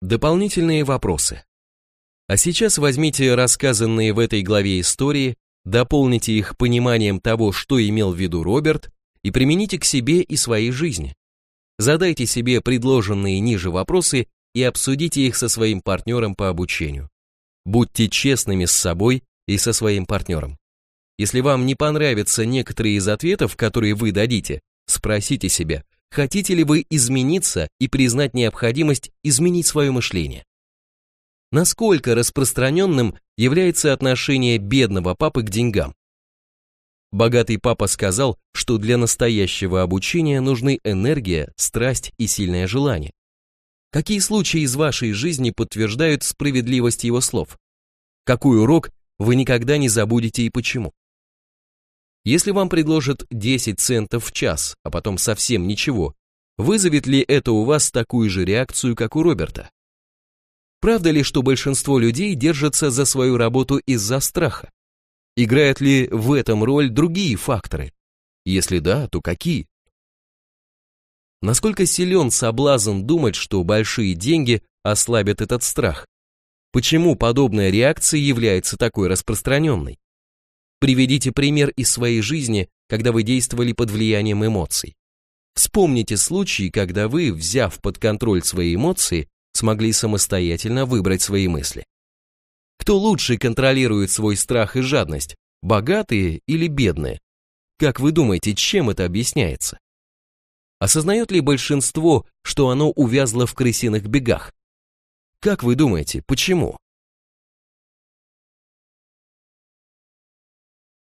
Дополнительные вопросы. А сейчас возьмите рассказанные в этой главе истории, дополните их пониманием того, что имел в виду Роберт, и примените к себе и своей жизни. Задайте себе предложенные ниже вопросы и обсудите их со своим партнером по обучению. Будьте честными с собой и со своим партнером. Если вам не понравятся некоторые из ответов, которые вы дадите, спросите себя, хотите ли вы измениться и признать необходимость изменить свое мышление. Насколько распространенным является отношение бедного папы к деньгам? Богатый папа сказал, что для настоящего обучения нужны энергия, страсть и сильное желание. Какие случаи из вашей жизни подтверждают справедливость его слов? Какой урок вы никогда не забудете и почему? Если вам предложат 10 центов в час, а потом совсем ничего, вызовет ли это у вас такую же реакцию, как у Роберта? Правда ли, что большинство людей держатся за свою работу из-за страха? Играют ли в этом роль другие факторы? Если да, то какие? Насколько силен соблазн думать, что большие деньги ослабят этот страх? Почему подобная реакция является такой распространенной? Приведите пример из своей жизни, когда вы действовали под влиянием эмоций. Вспомните случаи, когда вы, взяв под контроль свои эмоции, смогли самостоятельно выбрать свои мысли. Кто лучше контролирует свой страх и жадность, богатые или бедные? Как вы думаете, чем это объясняется? Осознает ли большинство, что оно увязло в крысиных бегах? Как вы думаете, почему?